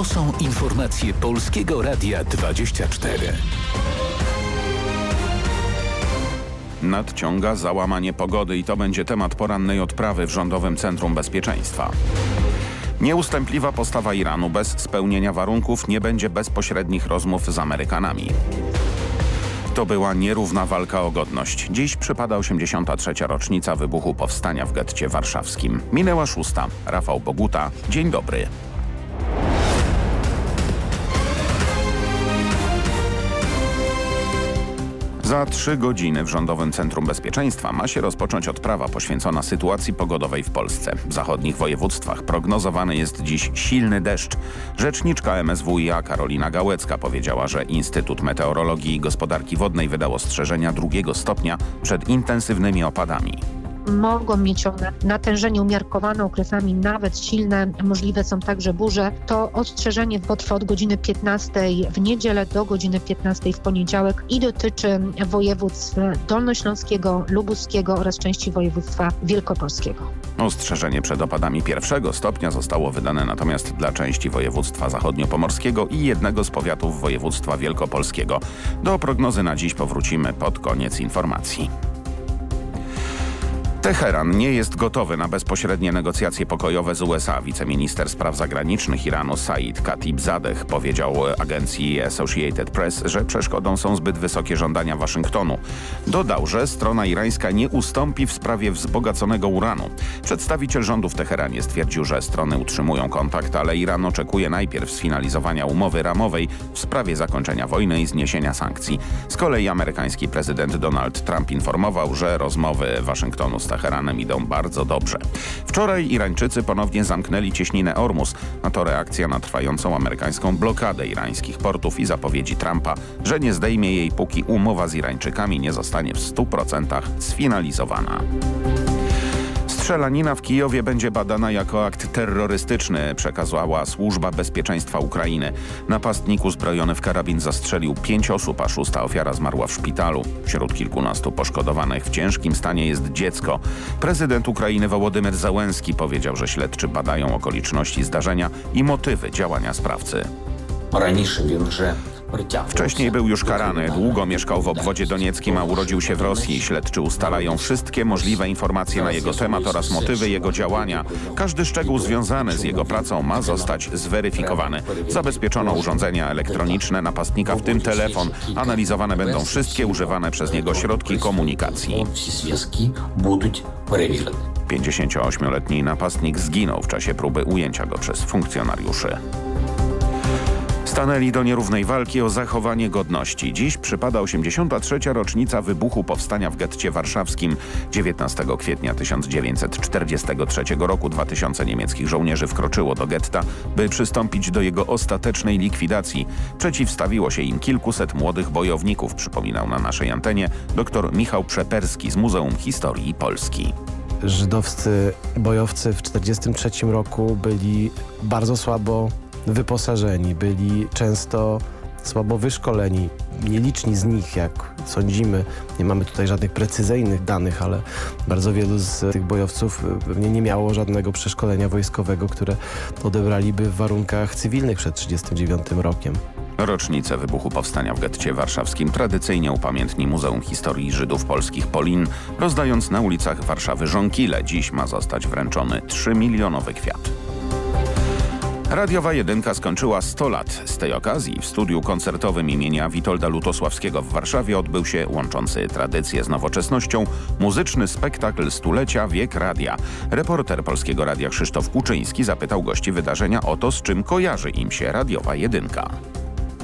To są informacje Polskiego Radia 24. Nadciąga załamanie pogody i to będzie temat porannej odprawy w Rządowym Centrum Bezpieczeństwa. Nieustępliwa postawa Iranu bez spełnienia warunków nie będzie bezpośrednich rozmów z Amerykanami. To była nierówna walka o godność. Dziś przypada 83. rocznica wybuchu powstania w getcie warszawskim. Minęła szósta. Rafał Boguta. Dzień dobry. Za trzy godziny w Rządowym Centrum Bezpieczeństwa ma się rozpocząć odprawa poświęcona sytuacji pogodowej w Polsce. W zachodnich województwach prognozowany jest dziś silny deszcz. Rzeczniczka MSWiA Karolina Gałecka powiedziała, że Instytut Meteorologii i Gospodarki Wodnej wydał ostrzeżenia drugiego stopnia przed intensywnymi opadami mogą mieć one natężenie umiarkowane, okresami nawet silne, możliwe są także burze. To ostrzeżenie potrwa od godziny 15 w niedzielę do godziny 15 w poniedziałek i dotyczy województw dolnośląskiego, lubuskiego oraz części województwa wielkopolskiego. Ostrzeżenie przed opadami pierwszego stopnia zostało wydane natomiast dla części województwa zachodniopomorskiego i jednego z powiatów województwa wielkopolskiego. Do prognozy na dziś powrócimy pod koniec informacji. Teheran nie jest gotowy na bezpośrednie negocjacje pokojowe z USA. Wiceminister spraw zagranicznych Iranu Said Khatibzadeh powiedział agencji Associated Press, że przeszkodą są zbyt wysokie żądania Waszyngtonu. Dodał, że strona irańska nie ustąpi w sprawie wzbogaconego uranu. Przedstawiciel rządu w Teheranie stwierdził, że strony utrzymują kontakt, ale Iran oczekuje najpierw sfinalizowania umowy ramowej w sprawie zakończenia wojny i zniesienia sankcji. Z kolei amerykański prezydent Donald Trump informował, że rozmowy Waszyngtonu z Teheranem idą bardzo dobrze. Wczoraj Irańczycy ponownie zamknęli cieśninę Ormus, a to reakcja na trwającą amerykańską blokadę irańskich portów i zapowiedzi Trumpa, że nie zdejmie jej póki umowa z Irańczykami nie zostanie w 100% sfinalizowana. Strzelanina w Kijowie będzie badana jako akt terrorystyczny, przekazała Służba Bezpieczeństwa Ukrainy. Napastnik uzbrojony w karabin zastrzelił pięć osób, a szósta ofiara zmarła w szpitalu. Wśród kilkunastu poszkodowanych w ciężkim stanie jest dziecko. Prezydent Ukrainy Wołodymyr Załęski powiedział, że śledczy badają okoliczności zdarzenia i motywy działania sprawcy. Wcześniej był już karany, długo mieszkał w obwodzie donieckim, a urodził się w Rosji. Śledczy ustalają wszystkie możliwe informacje na jego temat oraz motywy jego działania. Każdy szczegół związany z jego pracą ma zostać zweryfikowany. Zabezpieczono urządzenia elektroniczne napastnika, w tym telefon. Analizowane będą wszystkie używane przez niego środki komunikacji. 58-letni napastnik zginął w czasie próby ujęcia go przez funkcjonariuszy. Stanęli do nierównej walki o zachowanie godności. Dziś przypada 83. rocznica wybuchu powstania w getcie warszawskim. 19 kwietnia 1943 roku 2000 niemieckich żołnierzy wkroczyło do getta, by przystąpić do jego ostatecznej likwidacji. Przeciwstawiło się im kilkuset młodych bojowników, przypominał na naszej antenie dr Michał Przeperski z Muzeum Historii Polski żydowscy bojowcy w 1943 roku byli bardzo słabo wyposażeni, byli często słabo wyszkoleni. Nieliczni z nich, jak sądzimy, nie mamy tutaj żadnych precyzyjnych danych, ale bardzo wielu z tych bojowców pewnie nie miało żadnego przeszkolenia wojskowego, które odebraliby w warunkach cywilnych przed 1939 rokiem. Rocznicę wybuchu powstania w getcie warszawskim tradycyjnie upamiętni Muzeum Historii Żydów Polskich Polin, rozdając na ulicach Warszawy żonkile. Dziś ma zostać wręczony 3 milionowy kwiat. Radiowa Jedynka skończyła 100 lat. Z tej okazji w studiu koncertowym imienia Witolda Lutosławskiego w Warszawie odbył się łączący tradycję z nowoczesnością muzyczny spektakl stulecia Wiek Radia. Reporter Polskiego Radia Krzysztof Kuczyński zapytał gości wydarzenia o to, z czym kojarzy im się Radiowa Jedynka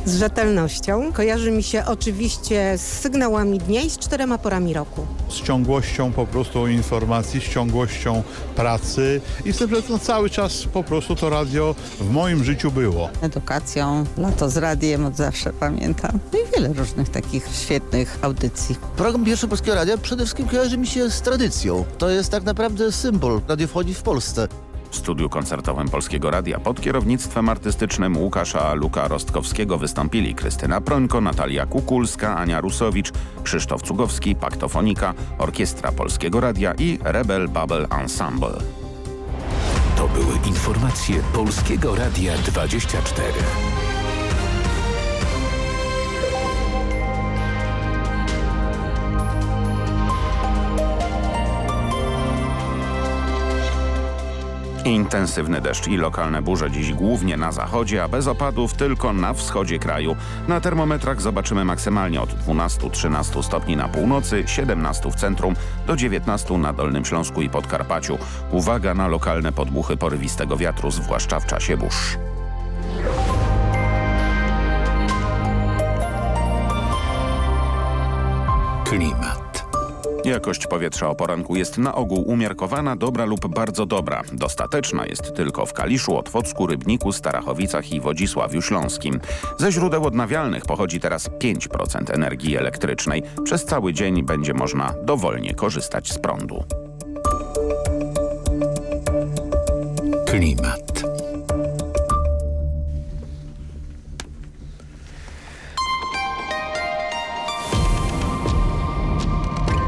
z rzetelnością. Kojarzy mi się oczywiście z sygnałami dnia i z czterema porami roku. Z ciągłością po prostu informacji, z ciągłością pracy i z tym, że no, cały czas po prostu to radio w moim życiu było. Edukacją, lato z radiem od zawsze pamiętam. No i wiele różnych takich świetnych audycji. Program Pierwszy Polskiego Radia przede wszystkim kojarzy mi się z tradycją. To jest tak naprawdę symbol radiofonii w Polsce. W studiu koncertowym Polskiego Radia pod kierownictwem artystycznym Łukasza Luka Rostkowskiego wystąpili Krystyna Prońko, Natalia Kukulska, Ania Rusowicz, Krzysztof Cugowski, Paktofonika, Orkiestra Polskiego Radia i Rebel Babel Ensemble. To były informacje Polskiego Radia 24. Intensywny deszcz i lokalne burze dziś głównie na zachodzie, a bez opadów tylko na wschodzie kraju. Na termometrach zobaczymy maksymalnie od 12-13 stopni na północy, 17 w centrum do 19 na Dolnym Śląsku i Podkarpaciu. Uwaga na lokalne podbuchy porywistego wiatru, zwłaszcza w czasie burz. Klimat. Jakość powietrza o poranku jest na ogół umiarkowana, dobra lub bardzo dobra. Dostateczna jest tylko w Kaliszu, Otwocku, Rybniku, Starachowicach i Wodzisławiu Śląskim. Ze źródeł odnawialnych pochodzi teraz 5% energii elektrycznej. Przez cały dzień będzie można dowolnie korzystać z prądu. Klimat.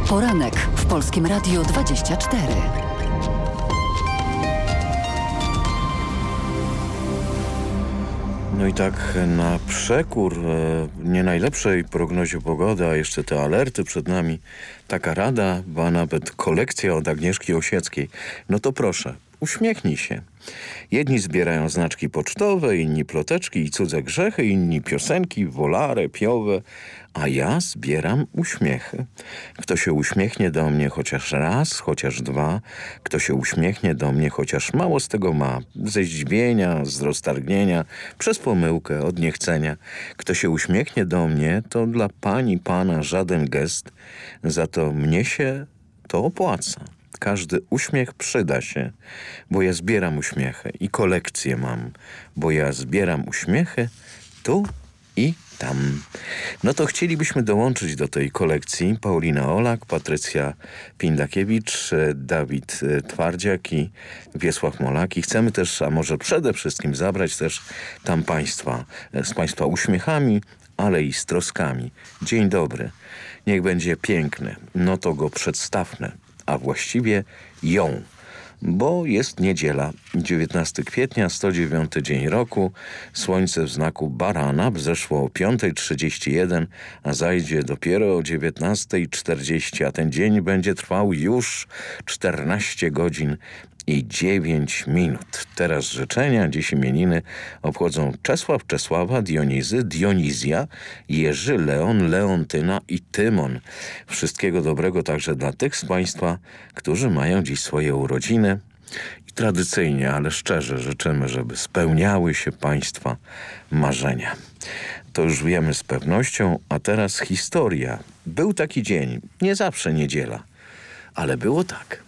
Poranek w Polskim Radio 24. No i tak na przekór e, nie najlepszej prognozie pogody, a jeszcze te alerty przed nami, taka rada, ba nawet kolekcja od Agnieszki Osieckiej. No to proszę, uśmiechnij się. Jedni zbierają znaczki pocztowe, inni ploteczki i cudze grzechy, inni piosenki, wolare, piowe, a ja zbieram uśmiechy. Kto się uśmiechnie do mnie chociaż raz, chociaż dwa, kto się uśmiechnie do mnie chociaż mało z tego ma, ze zdziwienia, z roztargnienia, przez pomyłkę, od niechcenia. Kto się uśmiechnie do mnie, to dla pani, pana żaden gest, za to mnie się to opłaca. Każdy uśmiech przyda się, bo ja zbieram uśmiechy i kolekcję mam, bo ja zbieram uśmiechy tu i tam. No to chcielibyśmy dołączyć do tej kolekcji Paulina Olak, Patrycja Pindakiewicz, Dawid Twardziak i Wiesław Molak. I chcemy też, a może przede wszystkim zabrać też tam Państwa, z Państwa uśmiechami, ale i z troskami. Dzień dobry. Niech będzie piękny. No to go przedstawmy a właściwie ją. Bo jest niedziela, 19 kwietnia, 109 dzień roku, słońce w znaku barana wzeszło o 5.31, a zajdzie dopiero o 19.40, a ten dzień będzie trwał już 14 godzin i 9 minut. Teraz życzenia, dziś imieniny obchodzą Czesław, Czesława, Dionizy, Dionizja, Jerzy, Leon, Leontyna i Tymon. Wszystkiego dobrego także dla tych z Państwa, którzy mają dziś swoje urodziny. I tradycyjnie, ale szczerze życzymy, żeby spełniały się Państwa marzenia. To już wiemy z pewnością, a teraz historia. Był taki dzień, nie zawsze niedziela, ale było tak.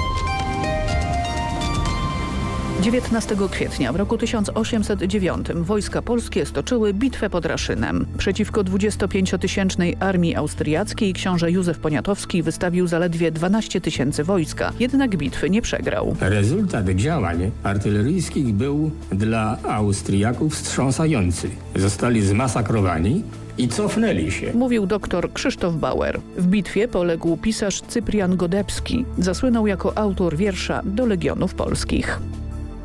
19 kwietnia w roku 1809 wojska polskie stoczyły bitwę pod Raszynem. Przeciwko 25-tysięcznej armii austriackiej książę Józef Poniatowski wystawił zaledwie 12 tysięcy wojska. Jednak bitwy nie przegrał. Rezultat działań artyleryjskich był dla Austriaków wstrząsający. Zostali zmasakrowani i cofnęli się. Mówił doktor Krzysztof Bauer. W bitwie poległ pisarz Cyprian Godebski. Zasłynął jako autor wiersza do Legionów Polskich.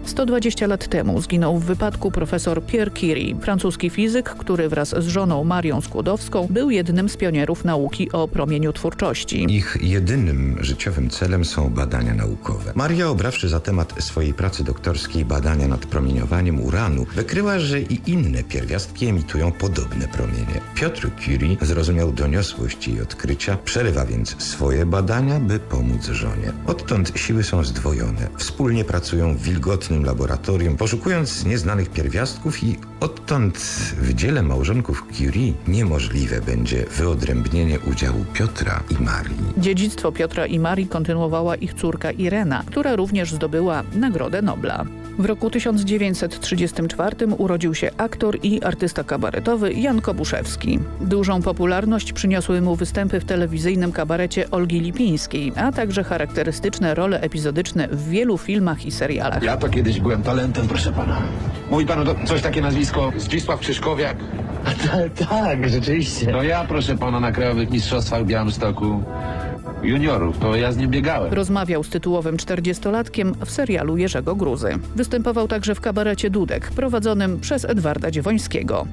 120 lat temu zginął w wypadku profesor Pierre Curie, francuski fizyk, który wraz z żoną Marią Skłodowską był jednym z pionierów nauki o promieniu twórczości. Ich jedynym życiowym celem są badania naukowe. Maria, obrawszy za temat swojej pracy doktorskiej badania nad promieniowaniem uranu, wykryła, że i inne pierwiastki emitują podobne promienie. Piotr Curie zrozumiał doniosłość jej odkrycia, przerywa więc swoje badania, by pomóc żonie. Odtąd siły są zdwojone. Wspólnie pracują w laboratorium, poszukując nieznanych pierwiastków i odtąd w dziele małżonków Curie niemożliwe będzie wyodrębnienie udziału Piotra i Marii. Dziedzictwo Piotra i Marii kontynuowała ich córka Irena, która również zdobyła Nagrodę Nobla. W roku 1934 urodził się aktor i artysta kabaretowy Jan Kobuszewski. Dużą popularność przyniosły mu występy w telewizyjnym kabarecie Olgi Lipińskiej, a także charakterystyczne role epizodyczne w wielu filmach i serialach. Ja to kiedyś byłem talentem, proszę pana. Mówi panu to coś takie nazwisko Zdzisław Krzyszkowiak? Tak, tak, rzeczywiście. No ja, proszę pana, na Krajowych Mistrzostwach w Białymstoku juniorów, to ja z nim biegałem. Rozmawiał z tytułowym czterdziestolatkiem w serialu Jerzego Gruzy. Występował także w kabarecie Dudek, prowadzonym przez Edwarda Dziewońskiego.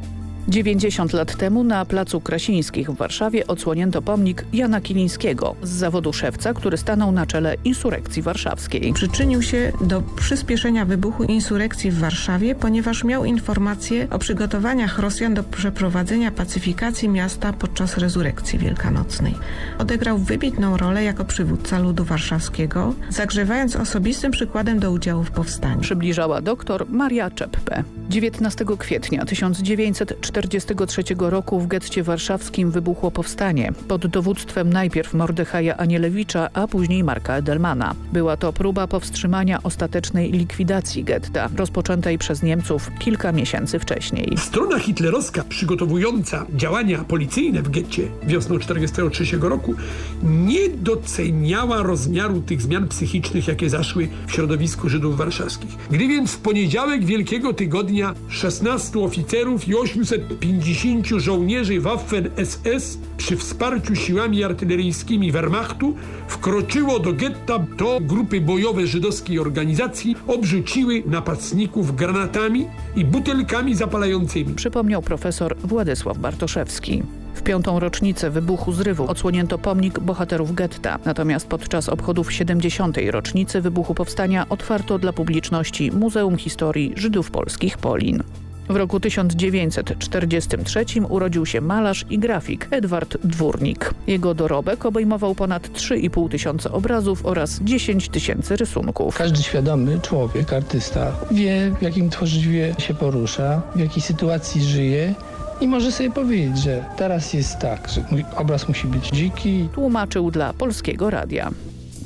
90 lat temu na Placu Krasińskich w Warszawie odsłonięto pomnik Jana Kilińskiego z zawodu szewca, który stanął na czele insurekcji warszawskiej. Przyczynił się do przyspieszenia wybuchu insurekcji w Warszawie, ponieważ miał informacje o przygotowaniach Rosjan do przeprowadzenia pacyfikacji miasta podczas rezurekcji wielkanocnej. Odegrał wybitną rolę jako przywódca ludu warszawskiego, zagrzewając osobistym przykładem do udziału w powstaniu. Przybliżała doktor Maria Czeppe. 19 kwietnia 1940 1943 roku w getcie warszawskim wybuchło powstanie pod dowództwem najpierw Mordechaja Anielewicza, a później Marka Edelmana. Była to próba powstrzymania ostatecznej likwidacji getta, rozpoczętej przez Niemców kilka miesięcy wcześniej. Strona hitlerowska przygotowująca działania policyjne w getcie wiosną 1943 roku nie doceniała rozmiaru tych zmian psychicznych, jakie zaszły w środowisku Żydów warszawskich. Gdy więc w poniedziałek Wielkiego Tygodnia 16 oficerów i 800 50 żołnierzy Waffen SS przy wsparciu siłami artyleryjskimi Wehrmachtu wkroczyło do getta, to grupy bojowe żydowskiej organizacji obrzuciły napastników granatami i butelkami zapalającymi. Przypomniał profesor Władysław Bartoszewski. W piątą rocznicę wybuchu zrywu odsłonięto pomnik bohaterów getta. Natomiast podczas obchodów 70. rocznicy wybuchu powstania otwarto dla publiczności Muzeum Historii Żydów Polskich Polin. W roku 1943 urodził się malarz i grafik Edward Dwórnik. Jego dorobek obejmował ponad 3,5 tysiąca obrazów oraz 10 tysięcy rysunków. Każdy świadomy człowiek, artysta wie w jakim tworzywie się porusza, w jakiej sytuacji żyje i może sobie powiedzieć, że teraz jest tak, że mój obraz musi być dziki. Tłumaczył dla Polskiego Radia.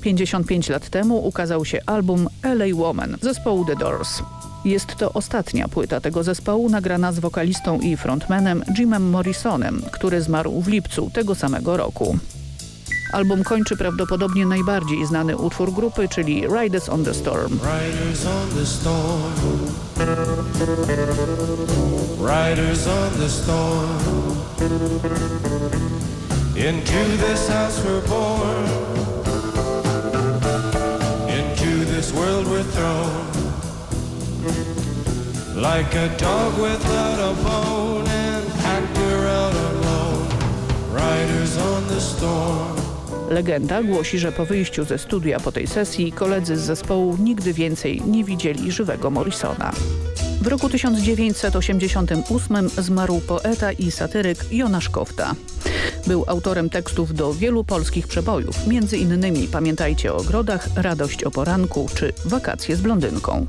55 lat temu ukazał się album LA Woman zespołu The Doors. Jest to ostatnia płyta tego zespołu nagrana z wokalistą i frontmanem Jimem Morrisonem, który zmarł w lipcu tego samego roku. Album kończy prawdopodobnie najbardziej znany utwór grupy, czyli Riders on the Storm. Riders on the storm. Riders on the storm. Into this house we're born. Into this world we're thrown. Like a dog without a bone actor out alone. Riders on the storm. Legenda głosi, że po wyjściu ze studia po tej sesji koledzy z zespołu nigdy więcej nie widzieli żywego Morrisona. W roku 1988 zmarł poeta i satyryk Jonasz Kofta. Był autorem tekstów do wielu polskich przebojów, między innymi Pamiętajcie o ogrodach, Radość o poranku czy Wakacje z blondynką.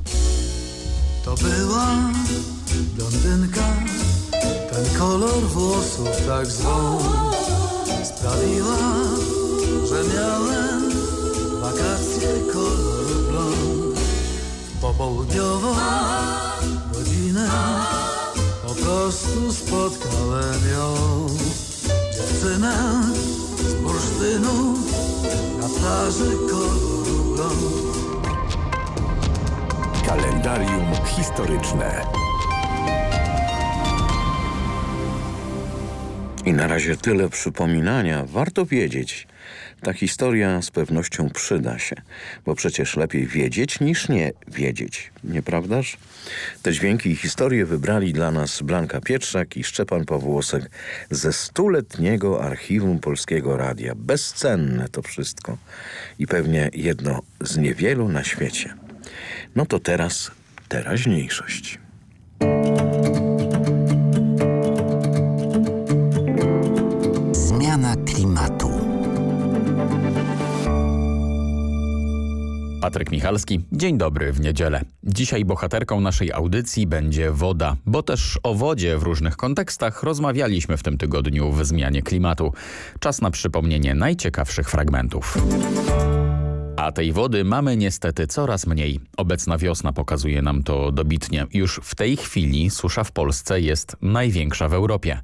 To była blondynka, ten kolor włosów tak zwą sprawiła, że miałem wakacje koloru blond. Popołudniową godzinę po prostu spotkałem ją. Dziewczynę z bursztynu na plaży koloru blond. Kalendarium historyczne. I na razie tyle przypominania. Warto wiedzieć. Ta historia z pewnością przyda się, bo przecież lepiej wiedzieć niż nie wiedzieć, nieprawdaż? Te dźwięki i historie wybrali dla nas Blanka Pietrzak i Szczepan Pawłosek ze stuletniego archiwum Polskiego Radia. Bezcenne to wszystko i pewnie jedno z niewielu na świecie. No to teraz teraźniejszość. Zmiana klimatu. Patryk Michalski, dzień dobry w niedzielę. Dzisiaj bohaterką naszej audycji będzie woda, bo też o wodzie w różnych kontekstach rozmawialiśmy w tym tygodniu w Zmianie Klimatu. Czas na przypomnienie najciekawszych fragmentów. A tej wody mamy niestety coraz mniej. Obecna wiosna pokazuje nam to dobitnie. Już w tej chwili susza w Polsce jest największa w Europie.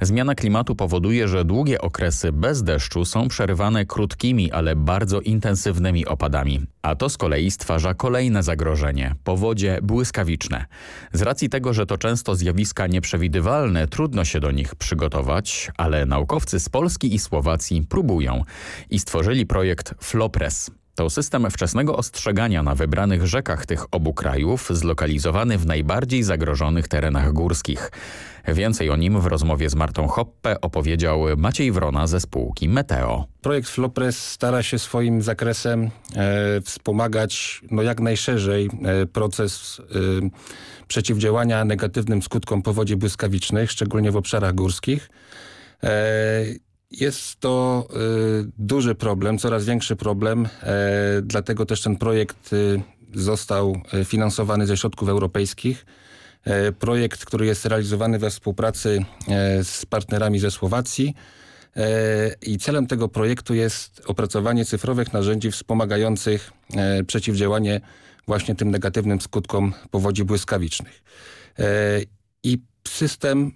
Zmiana klimatu powoduje, że długie okresy bez deszczu są przerywane krótkimi, ale bardzo intensywnymi opadami. A to z kolei stwarza kolejne zagrożenie – powodzie błyskawiczne. Z racji tego, że to często zjawiska nieprzewidywalne, trudno się do nich przygotować, ale naukowcy z Polski i Słowacji próbują i stworzyli projekt Flopres. To system wczesnego ostrzegania na wybranych rzekach tych obu krajów, zlokalizowany w najbardziej zagrożonych terenach górskich. Więcej o nim w rozmowie z Martą Hoppe opowiedział Maciej Wrona ze spółki Meteo. Projekt Flopres stara się swoim zakresem e, wspomagać no, jak najszerzej e, proces e, przeciwdziałania negatywnym skutkom powodzi błyskawicznych, szczególnie w obszarach górskich. Jest to y, duży problem, coraz większy problem, y, dlatego też ten projekt y, został finansowany ze środków europejskich. Projekt, który jest realizowany we współpracy z partnerami ze Słowacji i celem tego projektu jest opracowanie cyfrowych narzędzi wspomagających przeciwdziałanie właśnie tym negatywnym skutkom powodzi błyskawicznych. I system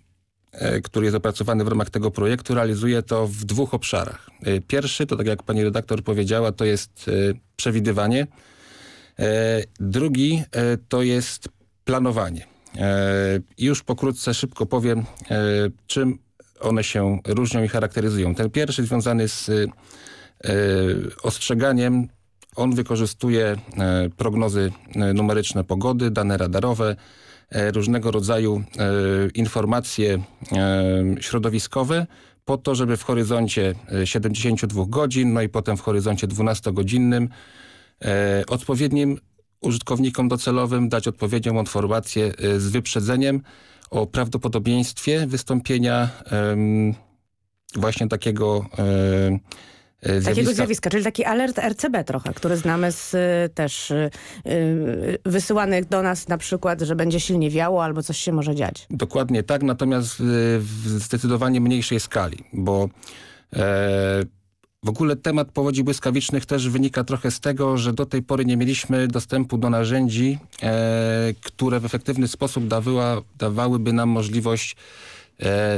który jest opracowany w ramach tego projektu, realizuje to w dwóch obszarach. E, pierwszy, to tak jak pani redaktor powiedziała, to jest e, przewidywanie. Drugi to jest planowanie. Już pokrótce szybko powiem, czym one się różnią i charakteryzują. Ten pierwszy związany z ostrzeganiem, on wykorzystuje prognozy numeryczne pogody, dane radarowe, E, różnego rodzaju e, informacje e, środowiskowe po to, żeby w horyzoncie 72 godzin, no i potem w horyzoncie 12-godzinnym odpowiednim użytkownikom docelowym dać odpowiednią informację z wyprzedzeniem o prawdopodobieństwie wystąpienia właśnie takiego E, zjawiska. Takiego zjawiska, czyli taki alert RCB trochę, który znamy z e, też y, wysyłanych do nas na przykład, że będzie silnie wiało albo coś się może dziać. Dokładnie tak, natomiast w, zdecydowanie mniejszej skali, bo e, w ogóle temat powodzi błyskawicznych też wynika trochę z tego, że do tej pory nie mieliśmy dostępu do narzędzi, e, które w efektywny sposób dawyła, dawałyby nam możliwość E,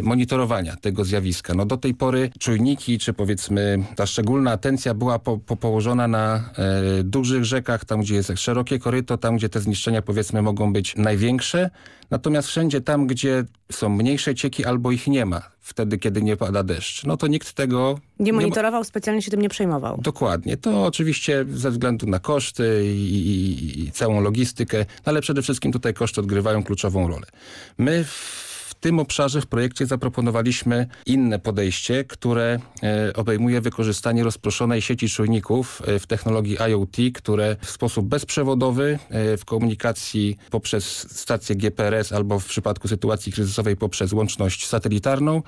monitorowania tego zjawiska. No do tej pory czujniki, czy powiedzmy ta szczególna atencja była po, po położona na e, dużych rzekach, tam gdzie jest szerokie koryto, tam gdzie te zniszczenia powiedzmy mogą być największe. Natomiast wszędzie tam, gdzie są mniejsze cieki albo ich nie ma, wtedy kiedy nie pada deszcz, no to nikt tego... Nie monitorował, nie... specjalnie się tym nie przejmował. Dokładnie. To oczywiście ze względu na koszty i, i, i całą logistykę, no ale przede wszystkim tutaj koszty odgrywają kluczową rolę. My w tym obszarze w projekcie zaproponowaliśmy inne podejście, które e, obejmuje wykorzystanie rozproszonej sieci czujników e, w technologii IoT, które w sposób bezprzewodowy e, w komunikacji poprzez stację GPRS albo w przypadku sytuacji kryzysowej poprzez łączność satelitarną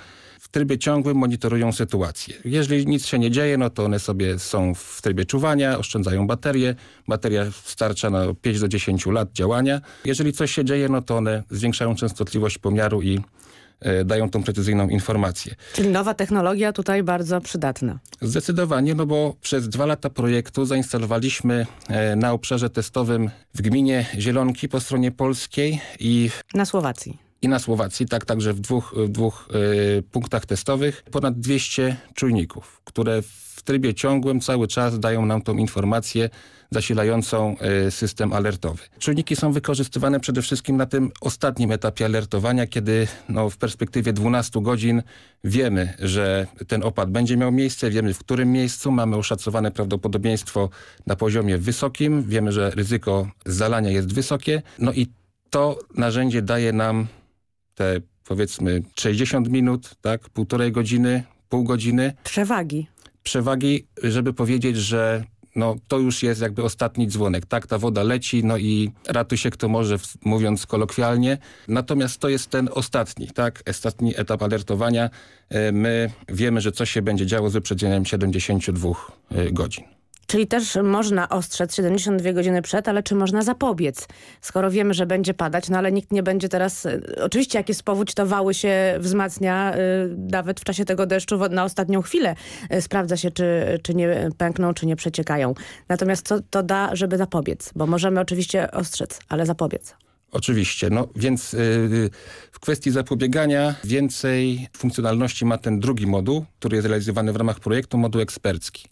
trybie ciągłym monitorują sytuację. Jeżeli nic się nie dzieje, no to one sobie są w trybie czuwania, oszczędzają baterię. Bateria starcza na 5 do 10 lat działania. Jeżeli coś się dzieje, no to one zwiększają częstotliwość pomiaru i e, dają tą precyzyjną informację. Czyli nowa technologia tutaj bardzo przydatna. Zdecydowanie, no bo przez dwa lata projektu zainstalowaliśmy e, na obszarze testowym w gminie Zielonki po stronie polskiej i... Na Słowacji i na Słowacji, tak także w dwóch, w dwóch y, punktach testowych, ponad 200 czujników, które w trybie ciągłym cały czas dają nam tą informację zasilającą y, system alertowy. Czujniki są wykorzystywane przede wszystkim na tym ostatnim etapie alertowania, kiedy no, w perspektywie 12 godzin wiemy, że ten opad będzie miał miejsce, wiemy w którym miejscu, mamy oszacowane prawdopodobieństwo na poziomie wysokim, wiemy, że ryzyko zalania jest wysokie, no i to narzędzie daje nam te powiedzmy 60 minut, tak, półtorej godziny, pół godziny. Przewagi. Przewagi, żeby powiedzieć, że no, to już jest jakby ostatni dzwonek. Tak, ta woda leci, no i ratuj się kto może, mówiąc kolokwialnie. Natomiast to jest ten ostatni, tak, ostatni etap alertowania. E, my wiemy, że coś się będzie działo z wyprzedzeniem 72 e, godzin. Czyli też można ostrzec 72 godziny przed, ale czy można zapobiec? Skoro wiemy, że będzie padać, no ale nikt nie będzie teraz... E, oczywiście jak jest powódź, to wały się wzmacnia y, nawet w czasie tego deszczu na ostatnią chwilę. Y, sprawdza się, czy, czy nie pękną, czy nie przeciekają. Natomiast co to da, żeby zapobiec? Bo możemy oczywiście ostrzec, ale zapobiec. Oczywiście, no więc yy, w kwestii zapobiegania więcej funkcjonalności ma ten drugi moduł, który jest realizowany w ramach projektu, moduł ekspercki.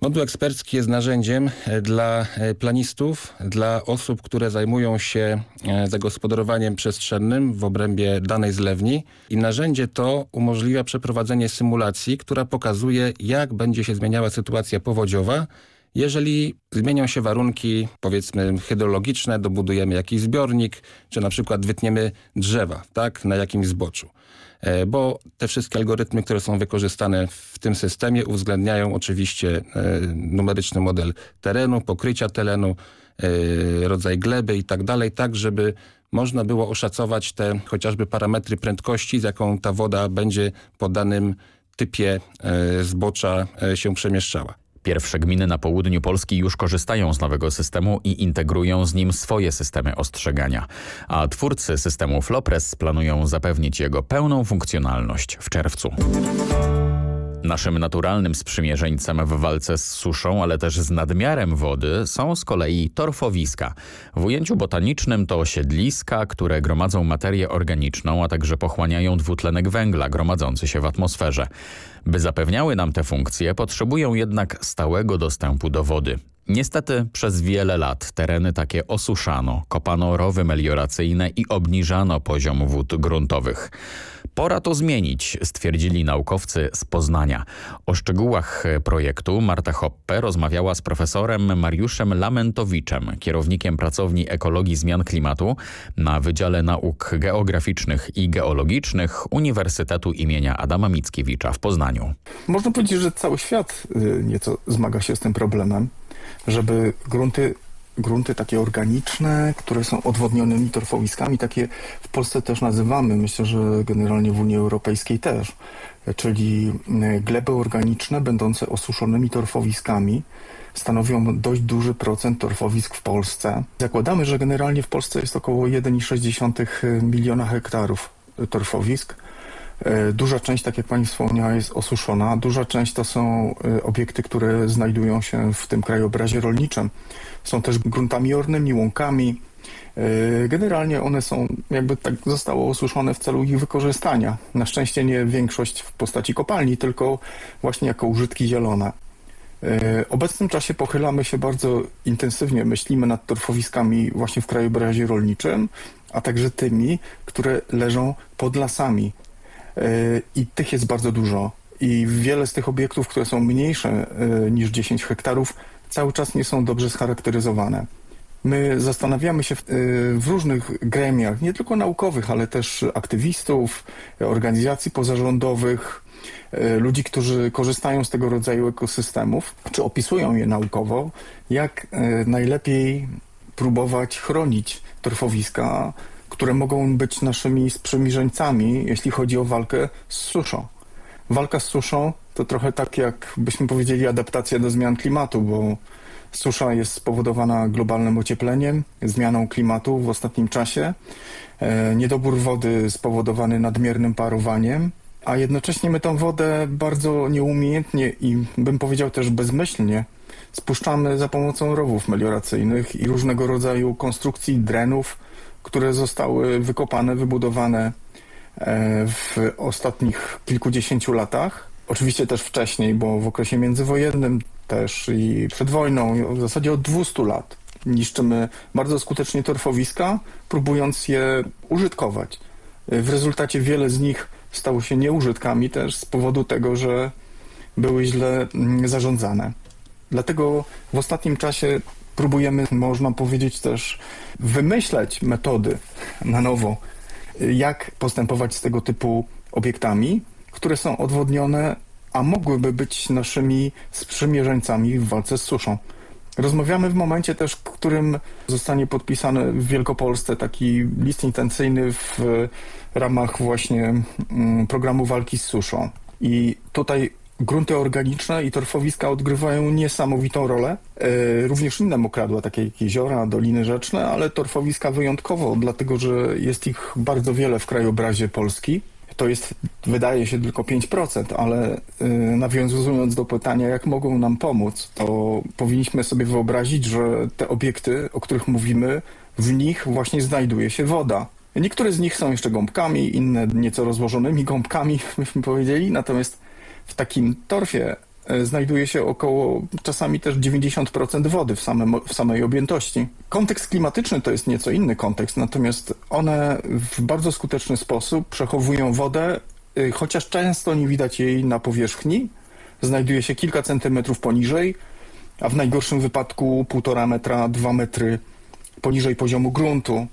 Moduł ekspercki jest narzędziem e, dla e, planistów, dla osób, które zajmują się e, zagospodarowaniem przestrzennym w obrębie danej zlewni i narzędzie to umożliwia przeprowadzenie symulacji, która pokazuje jak będzie się zmieniała sytuacja powodziowa jeżeli zmienią się warunki, powiedzmy, hydrologiczne, dobudujemy jakiś zbiornik, czy na przykład wytniemy drzewa, tak, na jakimś zboczu. E, bo te wszystkie algorytmy, które są wykorzystane w tym systemie uwzględniają oczywiście e, numeryczny model terenu, pokrycia terenu, e, rodzaj gleby i tak dalej, tak żeby można było oszacować te chociażby parametry prędkości, z jaką ta woda będzie po danym typie zbocza się przemieszczała. Pierwsze gminy na południu Polski już korzystają z nowego systemu i integrują z nim swoje systemy ostrzegania. A twórcy systemu Flopres planują zapewnić jego pełną funkcjonalność w czerwcu. Naszym naturalnym sprzymierzeńcem w walce z suszą, ale też z nadmiarem wody są z kolei torfowiska. W ujęciu botanicznym to siedliska, które gromadzą materię organiczną, a także pochłaniają dwutlenek węgla gromadzący się w atmosferze. By zapewniały nam te funkcje, potrzebują jednak stałego dostępu do wody. Niestety przez wiele lat tereny takie osuszano, kopano rowy melioracyjne i obniżano poziom wód gruntowych. Pora to zmienić, stwierdzili naukowcy z Poznania. O szczegółach projektu Marta Hoppe rozmawiała z profesorem Mariuszem Lamentowiczem, kierownikiem pracowni ekologii zmian klimatu na Wydziale Nauk Geograficznych i Geologicznych Uniwersytetu imienia Adama Mickiewicza w Poznaniu. Można powiedzieć, że cały świat y, nieco zmaga się z tym problemem, żeby grunty grunty takie organiczne, które są odwodnionymi torfowiskami, takie w Polsce też nazywamy, myślę, że generalnie w Unii Europejskiej też, czyli e, gleby organiczne będące osuszonymi torfowiskami stanowią dość duży procent torfowisk w Polsce. Zakładamy, że generalnie w Polsce jest około 1,6 miliona hektarów torfowisk. E, duża część, tak jak Pani wspomniała, jest osuszona. Duża część to są e, obiekty, które znajdują się w tym krajobrazie rolniczym. Są też gruntami ornymi, łąkami. E, generalnie one są, jakby tak zostało osuszone w celu ich wykorzystania. Na szczęście nie większość w postaci kopalni, tylko właśnie jako użytki zielone. W obecnym czasie pochylamy się bardzo intensywnie, myślimy nad torfowiskami właśnie w krajobrazie rolniczym, a także tymi, które leżą pod lasami, i tych jest bardzo dużo. I wiele z tych obiektów, które są mniejsze e, niż 10 hektarów, cały czas nie są dobrze scharakteryzowane. My zastanawiamy się w, e, w, różnych gremiach, nie tylko naukowych, ale też aktywistów, organizacji pozarządowych, ludzi, którzy korzystają z tego rodzaju ekosystemów, czy opisują je naukowo, jak najlepiej próbować chronić torfowiska, które mogą być naszymi sprzymierzeńcami, jeśli chodzi o walkę z suszą. Walka z suszą to trochę tak, jak byśmy powiedzieli, adaptacja do zmian klimatu, bo susza jest spowodowana globalnym ociepleniem, zmianą klimatu w ostatnim czasie, e, niedobór wody spowodowany nadmiernym parowaniem, a jednocześnie my tą wodę bardzo nieumiejętnie i bym powiedział też bezmyślnie spuszczamy za pomocą rowów melioracyjnych i różnego rodzaju konstrukcji drenów, które zostały wykopane, wybudowane e, w ostatnich kilkudziesięciu latach. Oczywiście też wcześniej, bo w okresie międzywojennym też i przed wojną, w zasadzie od 200 lat niszczymy bardzo skutecznie torfowiska, próbując je użytkować. W rezultacie wiele z nich stało się nieużytkami też z powodu tego, że były źle mm, zarządzane. Dlatego w ostatnim czasie próbujemy, można powiedzieć też, wymyślać metody na nowo, jak postępować z tego typu obiektami, które są odwodnione, a mogłyby być naszymi sprzymierzeńcami w walce z suszą. Rozmawiamy w momencie też, w którym zostanie podpisany w Wielkopolsce taki list intencyjny w ramach właśnie mm, programu walki z suszą. I tutaj grunty organiczne i torfowiska odgrywają niesamowitą rolę. E, również inne mokradła, takie jak jeziora, doliny rzeczne, ale torfowiska wyjątkowo, dlatego że jest ich bardzo wiele w krajobrazie Polski. To jest, wydaje się, tylko 5%, ale y, nawiązując do pytania, jak mogą nam pomóc, to powinniśmy sobie wyobrazić, że te obiekty, o których mówimy, w nich właśnie znajduje się woda. Niektóre z nich są jeszcze gąbkami, inne nieco rozłożonymi gąbkami, byśmy powiedzieli, natomiast w takim torfie e, znajduje się około czasami też 90% wody w, samym, w samej objętości. Kontekst klimatyczny to jest nieco inny kontekst, natomiast one w bardzo skuteczny sposób przechowują wodę, e, chociaż często nie widać jej na powierzchni, znajduje się kilka centymetrów poniżej, a w najgorszym wypadku półtora metra, dwa metry poniżej poziomu gruntu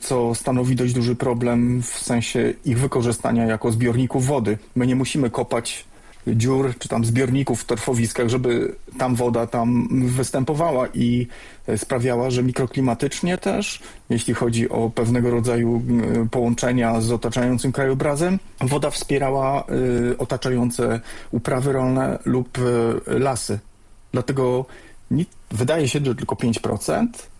co stanowi dość duży problem w sensie ich wykorzystania jako zbiorników wody. My nie musimy kopać dziur czy tam zbiorników w torfowiskach, żeby tam woda tam występowała i sprawiała, że mikroklimatycznie też, jeśli chodzi o pewnego rodzaju e, połączenia z otaczającym krajobrazem, woda wspierała y, otaczające uprawy rolne lub lasy. Dlatego wydaje się, że tylko 5%, E,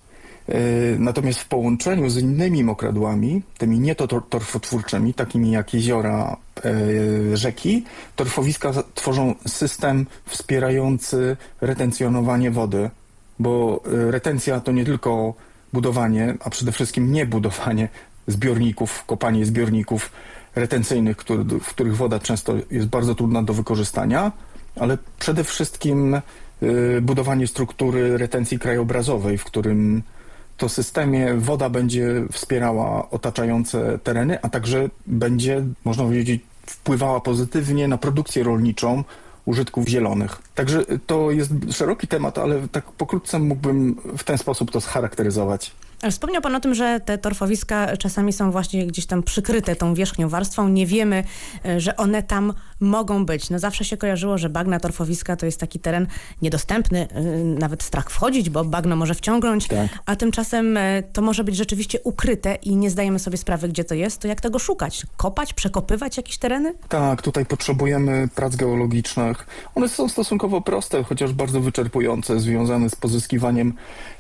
natomiast w połączeniu z innymi mokradłami, tymi nietorfotwórczymi, takimi jak jeziora, e, rzeki, torfowiska tworzą system wspierający retencjonowanie wody, bo e, retencja to nie tylko budowanie, a przede wszystkim nie budowanie zbiorników, kopanie zbiorników retencyjnych, w których woda często jest bardzo trudna do wykorzystania, ale przede wszystkim budowanie struktury retencji krajobrazowej, w którym to systemie woda będzie wspierała otaczające tereny, a także będzie, można powiedzieć, wpływała pozytywnie na produkcję rolniczą użytków zielonych. Także to jest szeroki temat, ale tak pokrótce mógłbym w ten sposób to scharakteryzować. Wspomniał Pan o tym, że te torfowiska czasami są właśnie gdzieś tam przykryte tą wierzchnią warstwą. Nie wiemy, e, że one tam mogą być. No zawsze się kojarzyło, że bagna torfowiska to jest taki teren niedostępny, e, nawet strach wchodzić, bo bagno może wciągnąć, tak. a tymczasem e, to może być rzeczywiście ukryte i nie zdajemy sobie sprawy, gdzie to jest. To jak tego szukać? Kopać, przekopywać jakieś tereny? Tak, tutaj potrzebujemy prac geologicznych. One są stosunkowo proste, chociaż bardzo wyczerpujące, związane z pozyskiwaniem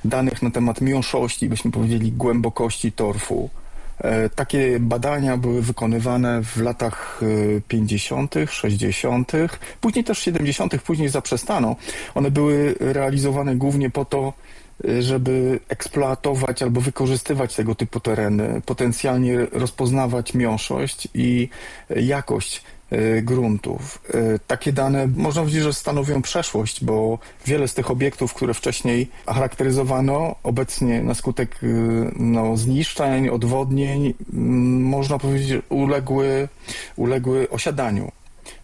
danych na temat miąższości, byśmy powiedzieli, głębokości torfu. E, takie badania były wykonywane w latach 50., 60., później też 70., później zaprzestano. One były realizowane głównie po to, e, żeby eksploatować albo wykorzystywać tego typu tereny, potencjalnie rozpoznawać miąższość i jakość E, gruntów. E, takie dane można powiedzieć, że stanowią przeszłość, bo wiele z tych obiektów, które wcześniej charakteryzowano, obecnie na skutek e, no, zniszczeń, odwodnień, można powiedzieć, uległy, uległy osiadaniu.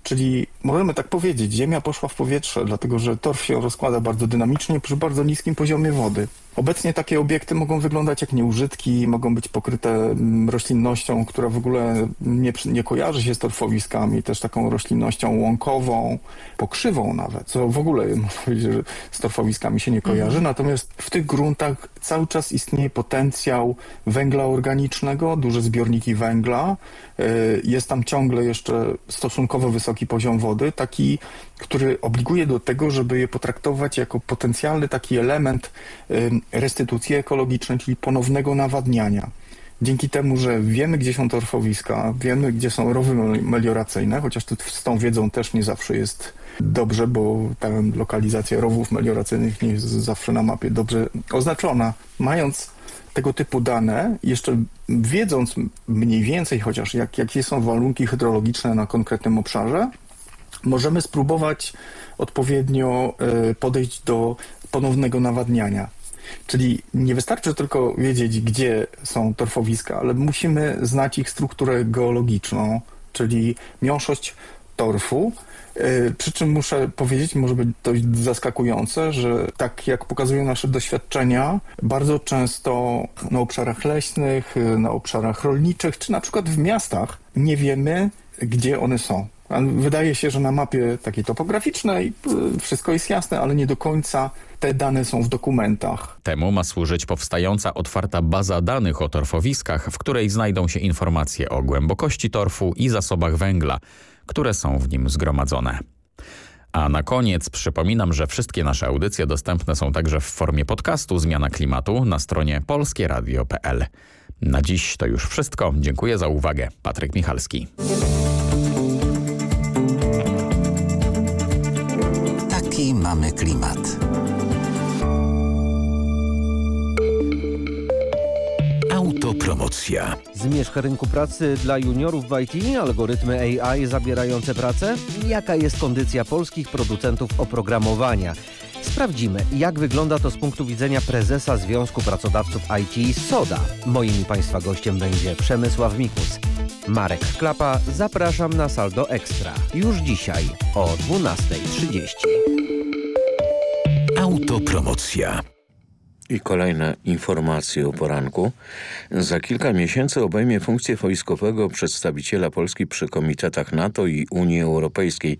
Czyli możemy tak powiedzieć, Ziemia poszła w powietrze, dlatego że torf się rozkłada bardzo dynamicznie przy bardzo niskim poziomie wody. Obecnie takie obiekty mogą wyglądać jak nieużytki, mogą być pokryte mm, roślinnością, która w ogóle nie, nie kojarzy się z torfowiskami, też taką roślinnością łąkową, pokrzywą nawet, co w ogóle można powiedzieć, że z torfowiskami się nie kojarzy. Mhm. Natomiast w tych gruntach cały czas istnieje potencjał węgla organicznego, duże zbiorniki węgla. E, jest tam ciągle jeszcze stosunkowo wysoki poziom wody, taki który obliguje do tego, żeby je potraktować jako potencjalny taki element restytucji ekologicznej, czyli ponownego nawadniania. Dzięki temu, że wiemy, gdzie są torfowiska, wiemy, gdzie są rowy melioracyjne, chociaż z tą wiedzą też nie zawsze jest dobrze, bo ta lokalizacja rowów melioracyjnych nie jest zawsze na mapie dobrze oznaczona. Mając tego typu dane, jeszcze wiedząc mniej więcej chociaż jak, jakie są warunki hydrologiczne na konkretnym obszarze, możemy spróbować odpowiednio e, podejść do ponownego nawadniania. Czyli nie wystarczy tylko wiedzieć, gdzie są torfowiska, ale musimy znać ich strukturę geologiczną, czyli miąższość torfu. E, przy czym muszę powiedzieć, może być dość zaskakujące, że tak jak pokazują nasze doświadczenia, bardzo często na obszarach leśnych, na obszarach rolniczych, czy na przykład w miastach nie wiemy, gdzie one są. Wydaje się, że na mapie takiej topograficznej y, wszystko jest jasne, ale nie do końca te dane są w dokumentach. Temu ma służyć powstająca otwarta baza danych o torfowiskach, w której znajdą się informacje o głębokości torfu i zasobach węgla, które są w nim zgromadzone. A na koniec przypominam, że wszystkie nasze audycje dostępne są także w formie podcastu Zmiana Klimatu na stronie polskieradio.pl. Na dziś to już wszystko. Dziękuję za uwagę. Patryk Michalski. Taki mamy klimat. Autopromocja. Zmierzch rynku pracy dla juniorów w IT, algorytmy AI zabierające pracę? Jaka jest kondycja polskich producentów oprogramowania? Sprawdzimy, jak wygląda to z punktu widzenia prezesa Związku Pracodawców IT SODA. Moim i Państwa gościem będzie Przemysław Mikus. Marek Klapa, zapraszam na Saldo Ekstra. Już dzisiaj o 12.30. Autopromocja. I kolejne informacje o poranku. Za kilka miesięcy obejmie funkcję wojskowego przedstawiciela Polski przy komitetach NATO i Unii Europejskiej.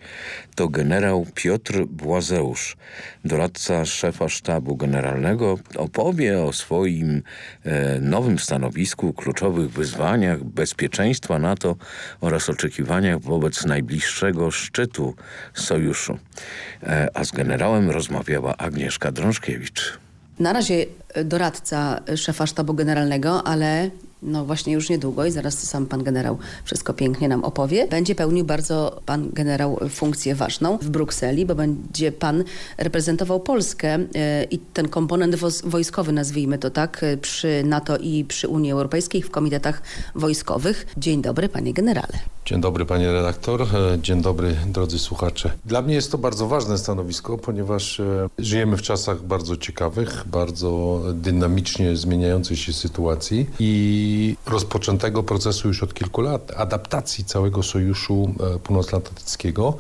To generał Piotr Błazeusz. Doradca szefa sztabu generalnego opowie o swoim e, nowym stanowisku, kluczowych wyzwaniach bezpieczeństwa NATO oraz oczekiwaniach wobec najbliższego szczytu sojuszu. E, a z generałem rozmawiała Agnieszka Drążkiewicz. Na razie doradca szefa sztabu generalnego, ale no właśnie już niedługo i zaraz sam pan generał wszystko pięknie nam opowie. Będzie pełnił bardzo pan generał funkcję ważną w Brukseli, bo będzie pan reprezentował Polskę e, i ten komponent wojskowy, nazwijmy to tak, e, przy NATO i przy Unii Europejskiej w komitetach wojskowych. Dzień dobry panie generale. Dzień dobry panie redaktor, e, dzień dobry drodzy słuchacze. Dla mnie jest to bardzo ważne stanowisko, ponieważ żyjemy w czasach bardzo ciekawych, bardzo dynamicznie zmieniającej się sytuacji i rozpoczętego procesu już od kilku lat adaptacji całego Sojuszu e, Północnoatlantyckiego,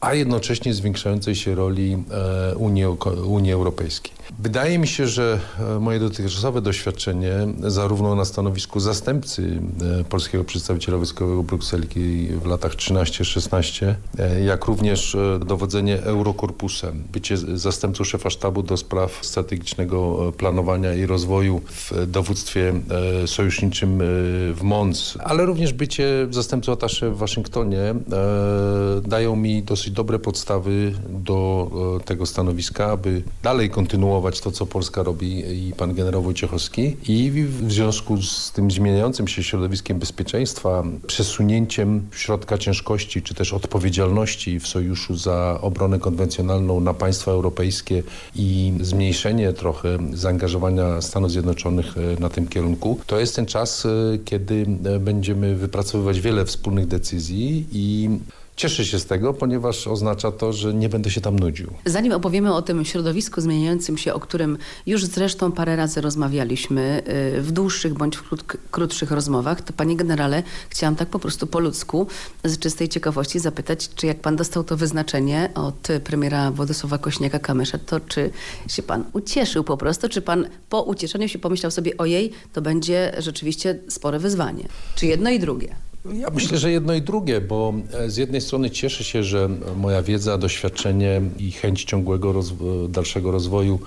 a jednocześnie zwiększającej się roli e, Unii, Unii Europejskiej. Wydaje mi się, że e, moje dotychczasowe doświadczenie zarówno na stanowisku zastępcy e, polskiego przedstawiciela wojskowego Brukseli w latach 13-16, e, jak również dowodzenie Eurokorpusem, bycie zastępcą szefa sztabu do spraw strategicznego planowania i rozwoju w dowództwie sojuszniczym w Mons, ale również bycie zastępcą atasze w Waszyngtonie dają mi dosyć dobre podstawy do tego stanowiska, aby dalej kontynuować to, co Polska robi i pan generał Wojciechowski. I w związku z tym zmieniającym się środowiskiem bezpieczeństwa, przesunięciem środka ciężkości czy też odpowiedzialności w sojuszu za obronę konwencjonalną na państwa europejskie i zmniejszenie trochę zaangażowania Stanów Zjednoczonych e, na tym kierunku, to jest ten czas, e, kiedy e, będziemy wypracowywać wiele wspólnych decyzji i Cieszę się z tego, ponieważ oznacza to, że nie będę się tam nudził. Zanim opowiemy o tym środowisku zmieniającym się, o którym już zresztą parę razy rozmawialiśmy y, w dłuższych bądź w krót, krótszych rozmowach, to panie generale, chciałam tak po prostu po ludzku, z czystej ciekawości zapytać, czy jak pan dostał to wyznaczenie od premiera Władysława Kośniaka-Kamysza, to czy się pan ucieszył po prostu, czy pan po ucieszeniu się pomyślał sobie, ojej, to będzie rzeczywiście spore wyzwanie. Czy jedno i drugie? Ja myślę, że jedno i drugie, bo e, z jednej strony cieszę się, że moja wiedza, doświadczenie i chęć ciągłego rozwo dalszego rozwoju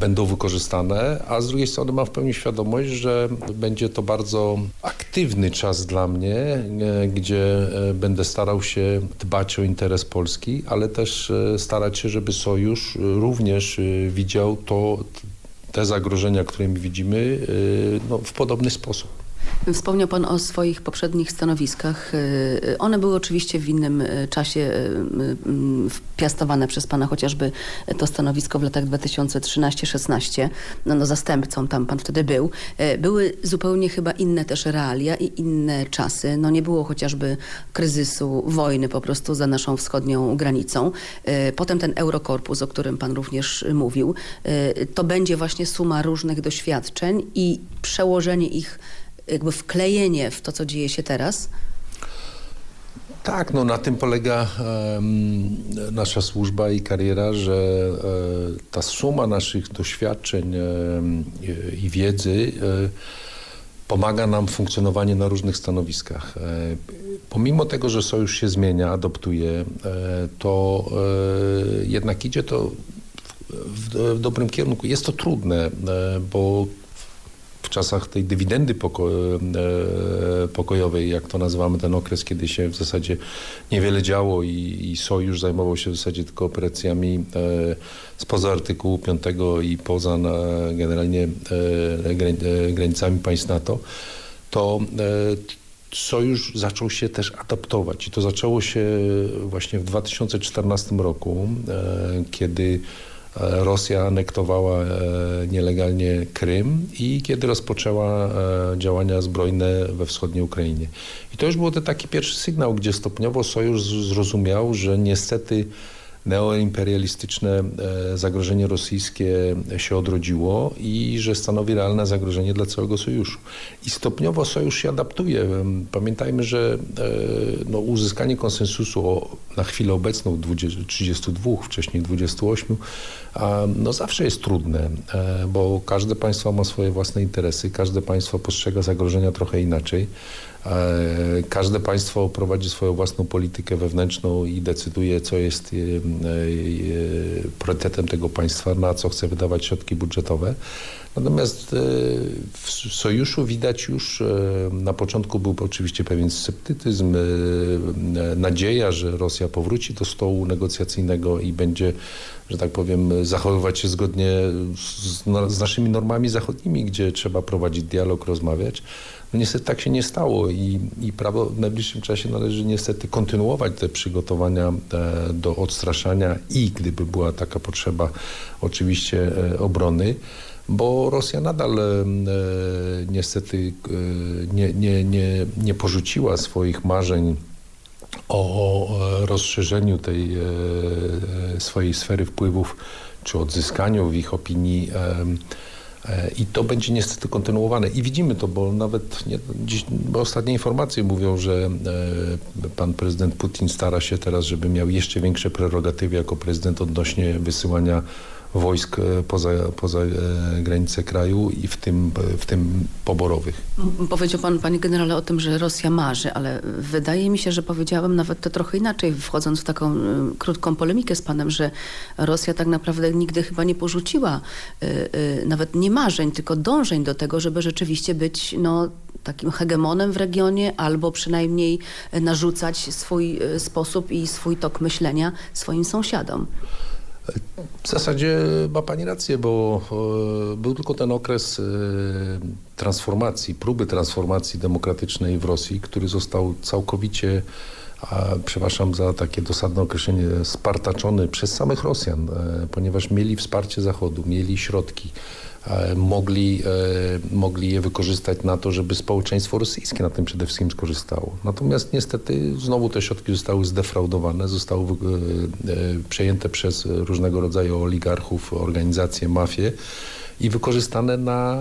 będą wykorzystane, a z drugiej strony mam w pełni świadomość, że będzie to bardzo aktywny czas dla mnie, e, gdzie e, będę starał się dbać o interes Polski, ale też starać się, żeby Sojusz również widział to, te zagrożenia, które my widzimy no, w podobny sposób. Wspomniał Pan o swoich poprzednich stanowiskach. Y, one były oczywiście w innym y, czasie y, piastowane przez Pana, chociażby to stanowisko w latach 2013-16. No, no zastępcą tam Pan wtedy był. Były zupełnie chyba inne też realia i inne czasy. No nie było chociażby kryzysu, wojny po prostu za naszą wschodnią granicą. Potem ten Eurokorpus, o którym Pan również mówił. To będzie właśnie suma różnych doświadczeń i przełożenie ich jakby wklejenie w to, co dzieje się teraz? Tak, no na tym polega nasza służba i kariera, że um, ta suma naszych doświadczeń um, i, wiedzy pomaga nam w funkcjonowaniu na różnych stanowiskach. Pomimo tego, że sojusz się zmienia, adoptuje, to jednak idzie to w, w dobrym kierunku. Jest to trudne, bo czasach tej dywidendy poko e, pokojowej, jak to nazywamy, ten okres, kiedy się w zasadzie niewiele działo i, i sojusz zajmował się w zasadzie tylko operacjami e, spoza artykułu 5 i poza na, generalnie e, granicami państw NATO, to sojusz zaczął się też adaptować i to zaczęło się właśnie w 2014 roku, kiedy Rosja anektowała nielegalnie Krym i kiedy rozpoczęła działania zbrojne we wschodniej Ukrainie. I to już był taki pierwszy sygnał, gdzie stopniowo Sojusz zrozumiał, że niestety neoimperialistyczne zagrożenie rosyjskie się odrodziło i że stanowi realne zagrożenie dla całego sojuszu. I stopniowo sojusz się adaptuje. Pamiętajmy, że no, uzyskanie konsensusu na chwilę obecną 20, 32, wcześniej 28, no zawsze jest trudne, bo każde państwo ma swoje własne interesy, każde państwo postrzega zagrożenia trochę inaczej. Każde państwo prowadzi swoją własną politykę wewnętrzną i decyduje, co jest priorytetem tego państwa, na co chce wydawać środki budżetowe. Natomiast w sojuszu widać już, na początku był oczywiście pewien sceptycyzm, nadzieja, że Rosja powróci do stołu negocjacyjnego i będzie, że tak powiem, zachowywać się zgodnie z, z naszymi normami zachodnimi, gdzie trzeba prowadzić dialog, rozmawiać. No niestety tak się nie stało i, i prawo w najbliższym czasie należy niestety kontynuować te przygotowania do odstraszania i gdyby była taka potrzeba oczywiście obrony bo Rosja nadal e, niestety e, nie, nie, nie, nie porzuciła swoich marzeń o rozszerzeniu tej e, swojej sfery wpływów czy odzyskaniu w ich opinii i to będzie niestety kontynuowane. I widzimy to, bo nawet nie, dziś, bo ostatnie informacje mówią, że e, pan prezydent Putin stara się teraz, żeby miał jeszcze większe prerogatywy jako prezydent odnośnie wysyłania wojsk poza, poza granice kraju i w tym, w tym poborowych. Powiedział pan, panie generale, o tym, że Rosja marzy, ale wydaje mi się, że powiedziałem nawet to trochę inaczej, wchodząc w taką krótką polemikę z panem, że Rosja tak naprawdę nigdy chyba nie porzuciła y, nawet nie marzeń, tylko dążeń do tego, żeby rzeczywiście być no, takim hegemonem w regionie albo przynajmniej narzucać swój sposób i swój tok myślenia swoim sąsiadom. W zasadzie ma pani rację, bo był tylko ten okres transformacji, próby transformacji demokratycznej w Rosji, który został całkowicie przepraszam za takie dosadne określenie, spartaczony przez samych Rosjan, ponieważ mieli wsparcie Zachodu, mieli środki, mogli, mogli je wykorzystać na to, żeby społeczeństwo rosyjskie na tym przede wszystkim skorzystało. Natomiast niestety znowu te środki zostały zdefraudowane, zostały przejęte przez różnego rodzaju oligarchów, organizacje, mafie i wykorzystane na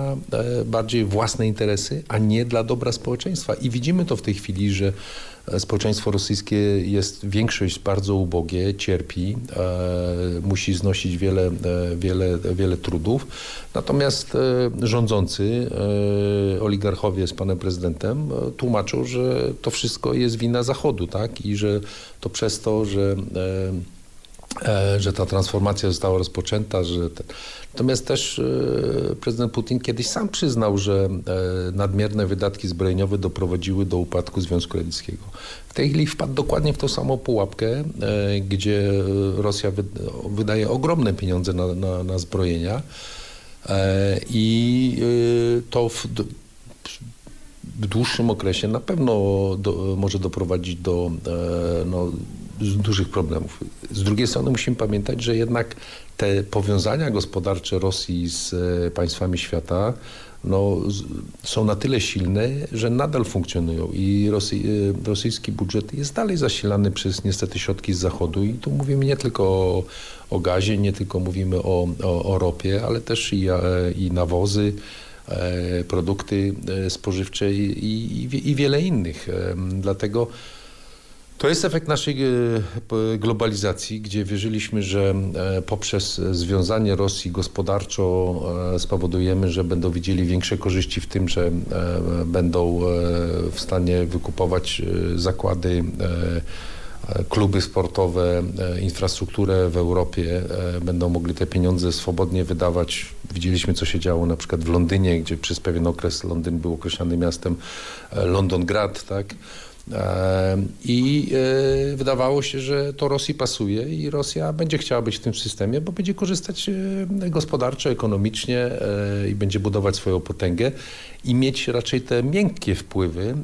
bardziej własne interesy, a nie dla dobra społeczeństwa. I widzimy to w tej chwili, że społeczeństwo rosyjskie jest, większość bardzo ubogie, cierpi, e, musi znosić wiele, e, wiele, wiele trudów. Natomiast e, rządzący, e, oligarchowie z panem prezydentem e, tłumaczą, że to wszystko jest wina Zachodu, tak? I że to przez to, że e, że ta transformacja została rozpoczęta, że ten... Natomiast też e, prezydent Putin kiedyś sam przyznał, że e, nadmierne wydatki zbrojeniowe doprowadziły do upadku Związku Radzieckiego. W tej chwili wpadł dokładnie w tą samą pułapkę, e, gdzie Rosja wy, wydaje ogromne pieniądze na, na, na zbrojenia i to w, w dłuższym okresie na pewno do, może doprowadzić do no, dużych problemów. Z drugiej strony musimy pamiętać, że jednak te powiązania gospodarcze Rosji z państwami świata no, są na tyle silne, że nadal funkcjonują i Rosy, rosyjski budżet jest dalej zasilany przez niestety środki z zachodu i tu mówimy nie tylko o, o gazie, nie tylko mówimy o, o, o ropie, ale też i, i nawozy, produkty spożywcze i, i, i wiele innych. Dlatego to jest efekt naszej globalizacji, gdzie wierzyliśmy, że poprzez związanie Rosji gospodarczo spowodujemy, że będą widzieli większe korzyści w tym, że będą w stanie wykupować zakłady e, kluby sportowe, e, infrastrukturę w Europie, e, będą mogli te pieniądze swobodnie wydawać. Widzieliśmy, co się działo na przykład w Londynie, gdzie przez pewien okres Londyn był określany miastem Londongrad, tak? I wydawało się, że to Rosji pasuje i Rosja będzie chciała być w tym systemie, bo będzie korzystać gospodarczo, ekonomicznie i będzie budować swoją potęgę i mieć raczej te miękkie wpływy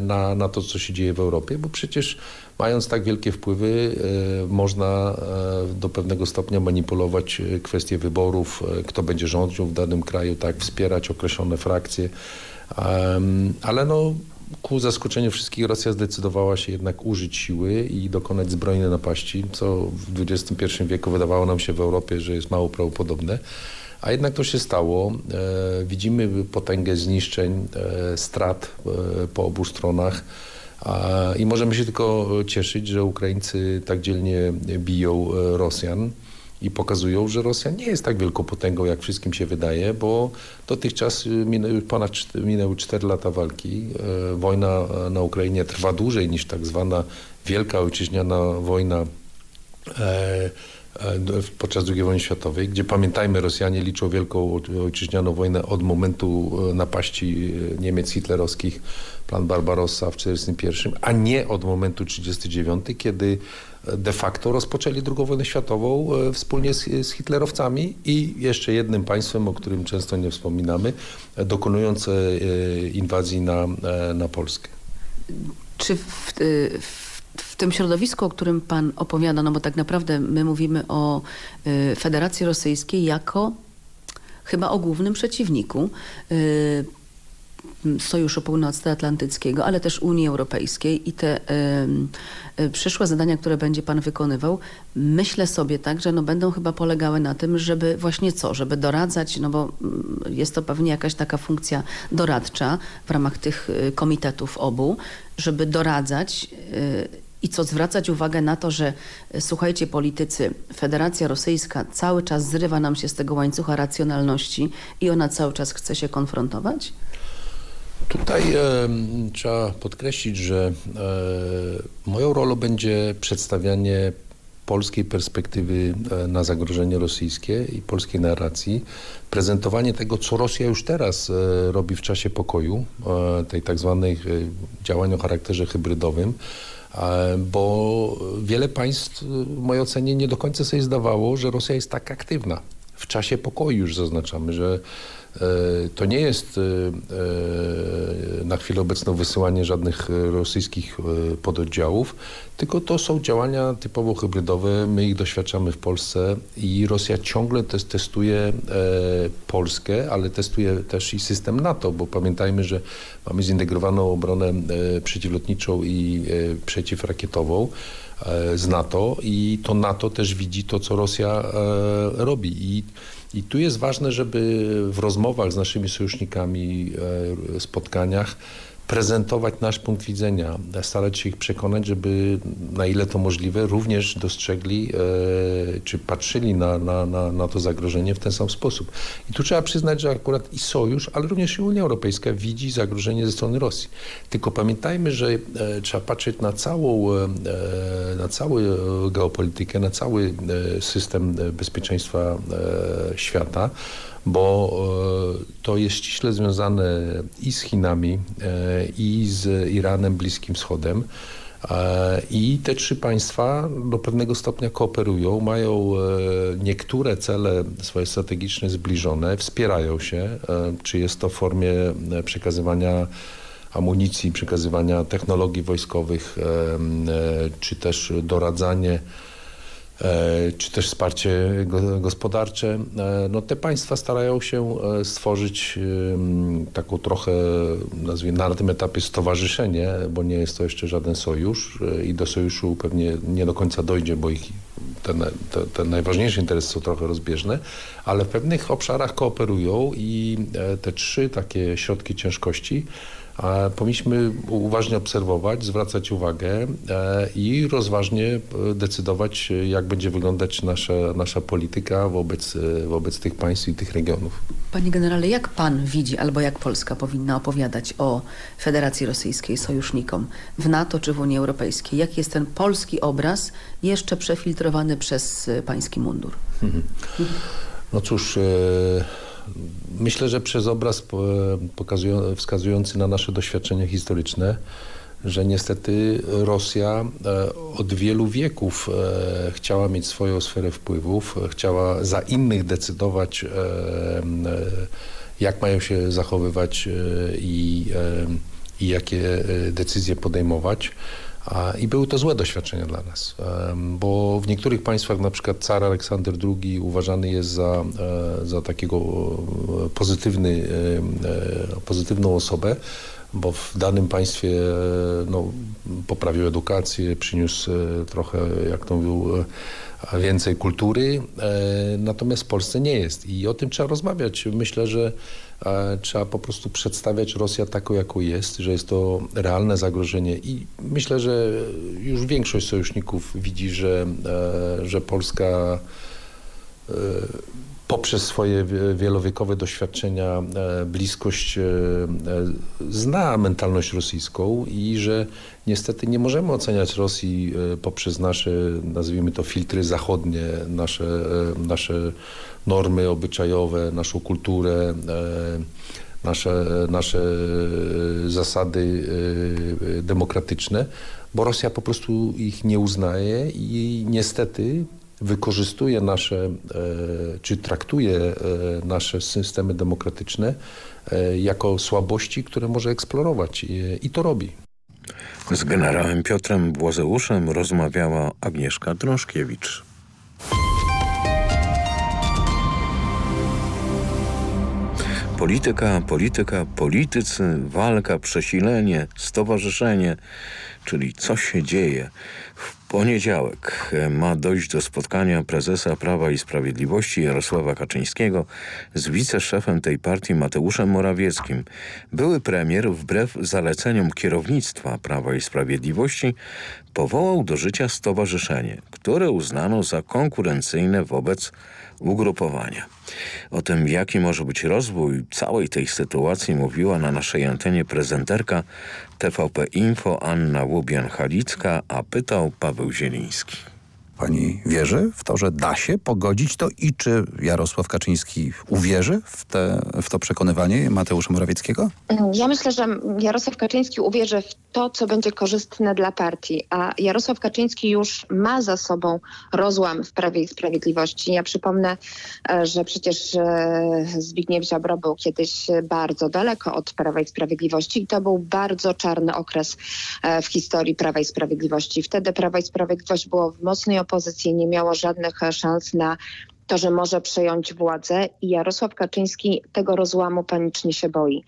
na, na to, co się dzieje w Europie, bo przecież mając tak wielkie wpływy można do pewnego stopnia manipulować kwestie wyborów, kto będzie rządził w danym kraju, tak, wspierać określone frakcje, ale no ku zaskoczeniu wszystkich Rosja zdecydowała się jednak użyć siły i dokonać zbrojnej napaści, co w XXI wieku wydawało nam się w Europie, że jest mało prawdopodobne. A jednak to się stało. E, widzimy potęgę zniszczeń, e, strat e, po obu stronach. I możemy się tylko cieszyć, że Ukraińcy tak dzielnie biją Rosjan i pokazują, że Rosja nie jest tak wielką potęgą, jak wszystkim się wydaje, bo dotychczas minęły ponad minęły 4 lata walki. E, wojna na Ukrainie trwa dłużej niż tak zwana Wielka Ojczyźniana Wojna e, e, podczas II wojny światowej, gdzie pamiętajmy Rosjanie liczą Wielką Ojczyźnianą Wojnę od momentu napaści Niemiec hitlerowskich, plan Barbarossa w 1941, a nie od momentu 1939, kiedy de facto rozpoczęli II wojnę światową e, wspólnie z, z, hitlerowcami i jeszcze jednym państwem, o którym często nie wspominamy, e, dokonując e, inwazji na, na Polskę. Czy w, w, w, tym środowisku, o którym pan opowiada, no bo tak naprawdę my mówimy o Federacji Rosyjskiej jako chyba o głównym przeciwniku Sojuszu Północnoatlantyckiego, ale też Unii Europejskiej i te y, y, przyszłe zadania, które będzie Pan wykonywał, myślę sobie tak, że no będą chyba polegały na tym, żeby właśnie co, żeby doradzać, no bo mm, jest to pewnie jakaś taka funkcja doradcza w ramach tych y, komitetów obu, żeby doradzać i co zwracać uwagę na to, że słuchajcie politycy, Federacja Rosyjska cały czas zrywa nam się z tego łańcucha racjonalności i ona cały czas chce się konfrontować? Tutaj e, trzeba podkreślić, że e, moją rolą będzie przedstawianie polskiej perspektywy e, na zagrożenie rosyjskie i polskiej narracji, prezentowanie tego, co Rosja już teraz e, robi w czasie pokoju, e, tej tak zwanej działań o charakterze hybrydowym, bo wiele państw w mojej ocenie nie do końca sobie zdawało, że Rosja jest tak aktywna. W czasie pokoju już zaznaczamy, że to nie jest e, e, na chwilę obecną wysyłanie żadnych rosyjskich pododdziałów, tylko to są działania typowo hybrydowe. My ich doświadczamy w Polsce i Rosja ciągle testuje Polskę, ale testuje też i system NATO, bo pamiętajmy, że mamy zintegrowaną obronę przeciwlotniczą i przeciwrakietową z NATO i to NATO też widzi to, co Rosja robi i i tu jest ważne, żeby w rozmowach z naszymi sojusznikami, e, spotkaniach prezentować nasz punkt widzenia, starać się ich przekonać, żeby na ile to możliwe również dostrzegli e, czy patrzyli na, na, na, na, to zagrożenie w ten sam sposób. I tu trzeba przyznać, że akurat i Sojusz, ale również i Unia Europejska widzi zagrożenie ze strony Rosji. Tylko pamiętajmy, że e, trzeba patrzeć na całą, e, na całą geopolitykę, na cały e, system bezpieczeństwa e, świata, bo e, to jest ściśle związane i z Chinami, e, i z Iranem, Bliskim Wschodem. E, I te trzy państwa do pewnego stopnia kooperują, mają niektóre cele swoje strategiczne zbliżone, wspierają się, czy jest to w formie przekazywania amunicji, przekazywania technologii wojskowych, czy też doradzanie E, czy też wsparcie gospodarcze, e, no te państwa starają się e, stworzyć taką trochę, nazwijmy na tym etapie stowarzyszenie, bo nie jest to jeszcze żaden sojusz i do sojuszu pewnie nie do końca dojdzie, bo ich te, te, te najważniejsze interesy są trochę rozbieżne, ale w pewnych obszarach kooperują i te trzy takie środki ciężkości powinniśmy uważnie obserwować, zwracać uwagę e, i rozważnie e, decydować, jak będzie wyglądać nasza, nasza polityka wobec, e, wobec tych państw i tych regionów. Panie generale, jak pan widzi, albo jak Polska powinna opowiadać o Federacji Rosyjskiej sojusznikom w NATO czy w Unii Europejskiej? Jaki jest ten polski obraz jeszcze przefiltrowany przez pański mundur? No cóż, myślę, że przez obraz wskazujący na nasze doświadczenia historyczne, że niestety Rosja od wielu wieków chciała mieć swoją sferę wpływów, chciała za innych decydować, jak mają się zachowywać i, i jakie decyzje podejmować. I były to złe doświadczenia dla nas, bo w niektórych państwach na przykład car Aleksander II uważany jest za, za takiego pozytywny, pozytywną osobę, bo w danym państwie no, poprawił edukację, przyniósł trochę, jak to mówił, więcej kultury, natomiast w Polsce nie jest i o tym trzeba rozmawiać. Myślę, że trzeba po prostu przedstawiać Rosję taką, jaką jest, że jest to realne zagrożenie i myślę, że już większość sojuszników widzi, że, że Polska poprzez swoje wielowiekowe doświadczenia, bliskość zna mentalność rosyjską i że niestety nie możemy oceniać Rosji poprzez nasze, nazwijmy to filtry zachodnie, nasze, nasze normy obyczajowe, naszą kulturę, nasze, nasze zasady demokratyczne, bo Rosja po prostu ich nie uznaje i niestety wykorzystuje nasze, czy traktuje nasze systemy demokratyczne jako słabości, które może eksplorować i to robi. Z generałem Piotrem Błazeuszem rozmawiała Agnieszka Drążkiewicz. Polityka, polityka, politycy, walka, przesilenie, stowarzyszenie, czyli co się dzieje. Poniedziałek ma dojść do spotkania prezesa Prawa i Sprawiedliwości Jarosława Kaczyńskiego z wiceszefem tej partii Mateuszem Morawieckim. Były premier wbrew zaleceniom kierownictwa Prawa i Sprawiedliwości powołał do życia stowarzyszenie, które uznano za konkurencyjne wobec ugrupowania. O tym, jaki może być rozwój całej tej sytuacji mówiła na naszej antenie prezenterka TVP Info Anna Łubian-Halicka, a pytał Paweł Zieliński. Pani wierzy w to, że da się pogodzić to i czy Jarosław Kaczyński uwierzy w, te, w to przekonywanie Mateusza Morawieckiego? Ja myślę, że Jarosław Kaczyński uwierzy w to, co będzie korzystne dla partii, a Jarosław Kaczyński już ma za sobą rozłam w Prawie i Sprawiedliwości. Ja przypomnę, że przecież Zbigniew Ziobro był kiedyś bardzo daleko od Prawa i Sprawiedliwości i to był bardzo czarny okres w historii Prawa i Sprawiedliwości. Wtedy Prawo i Sprawiedliwość było w mocnej opozycji, nie miało żadnych szans na to, że może przejąć władzę i Jarosław Kaczyński tego rozłamu panicznie się boi.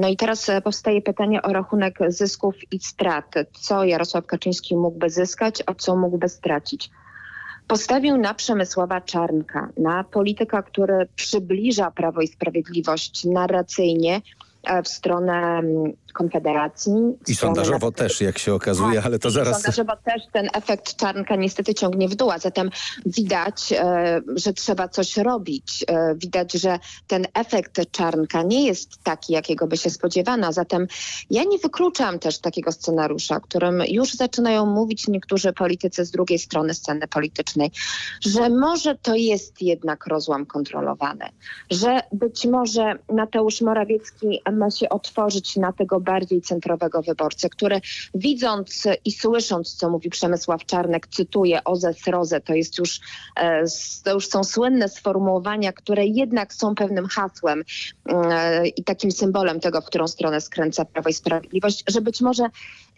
No i teraz powstaje pytanie o rachunek zysków i strat. Co Jarosław Kaczyński mógłby zyskać, a co mógłby stracić? Postawił na Przemysława Czarnka, na polityka, który przybliża Prawo i Sprawiedliwość narracyjnie w stronę Konfederacji. I sondażowo też, jak się okazuje, tak, ale to zaraz... Sondażowo też ten efekt Czarnka niestety ciągnie w dół, a zatem widać, e, że trzeba coś robić. E, widać, że ten efekt Czarnka nie jest taki, jakiego by się spodziewano, a zatem ja nie wykluczam też takiego scenariusza, o którym już zaczynają mówić niektórzy politycy z drugiej strony sceny politycznej, że może to jest jednak rozłam kontrolowany, że być może Mateusz Morawiecki ma się otworzyć na tego bardziej centrowego wyborcę, który widząc i słysząc, co mówi Przemysław Czarnek, cytuję Ozes Rozę, to jest już, to już są słynne sformułowania, które jednak są pewnym hasłem i takim symbolem tego, w którą stronę skręca Prawo i Sprawiedliwość, że być może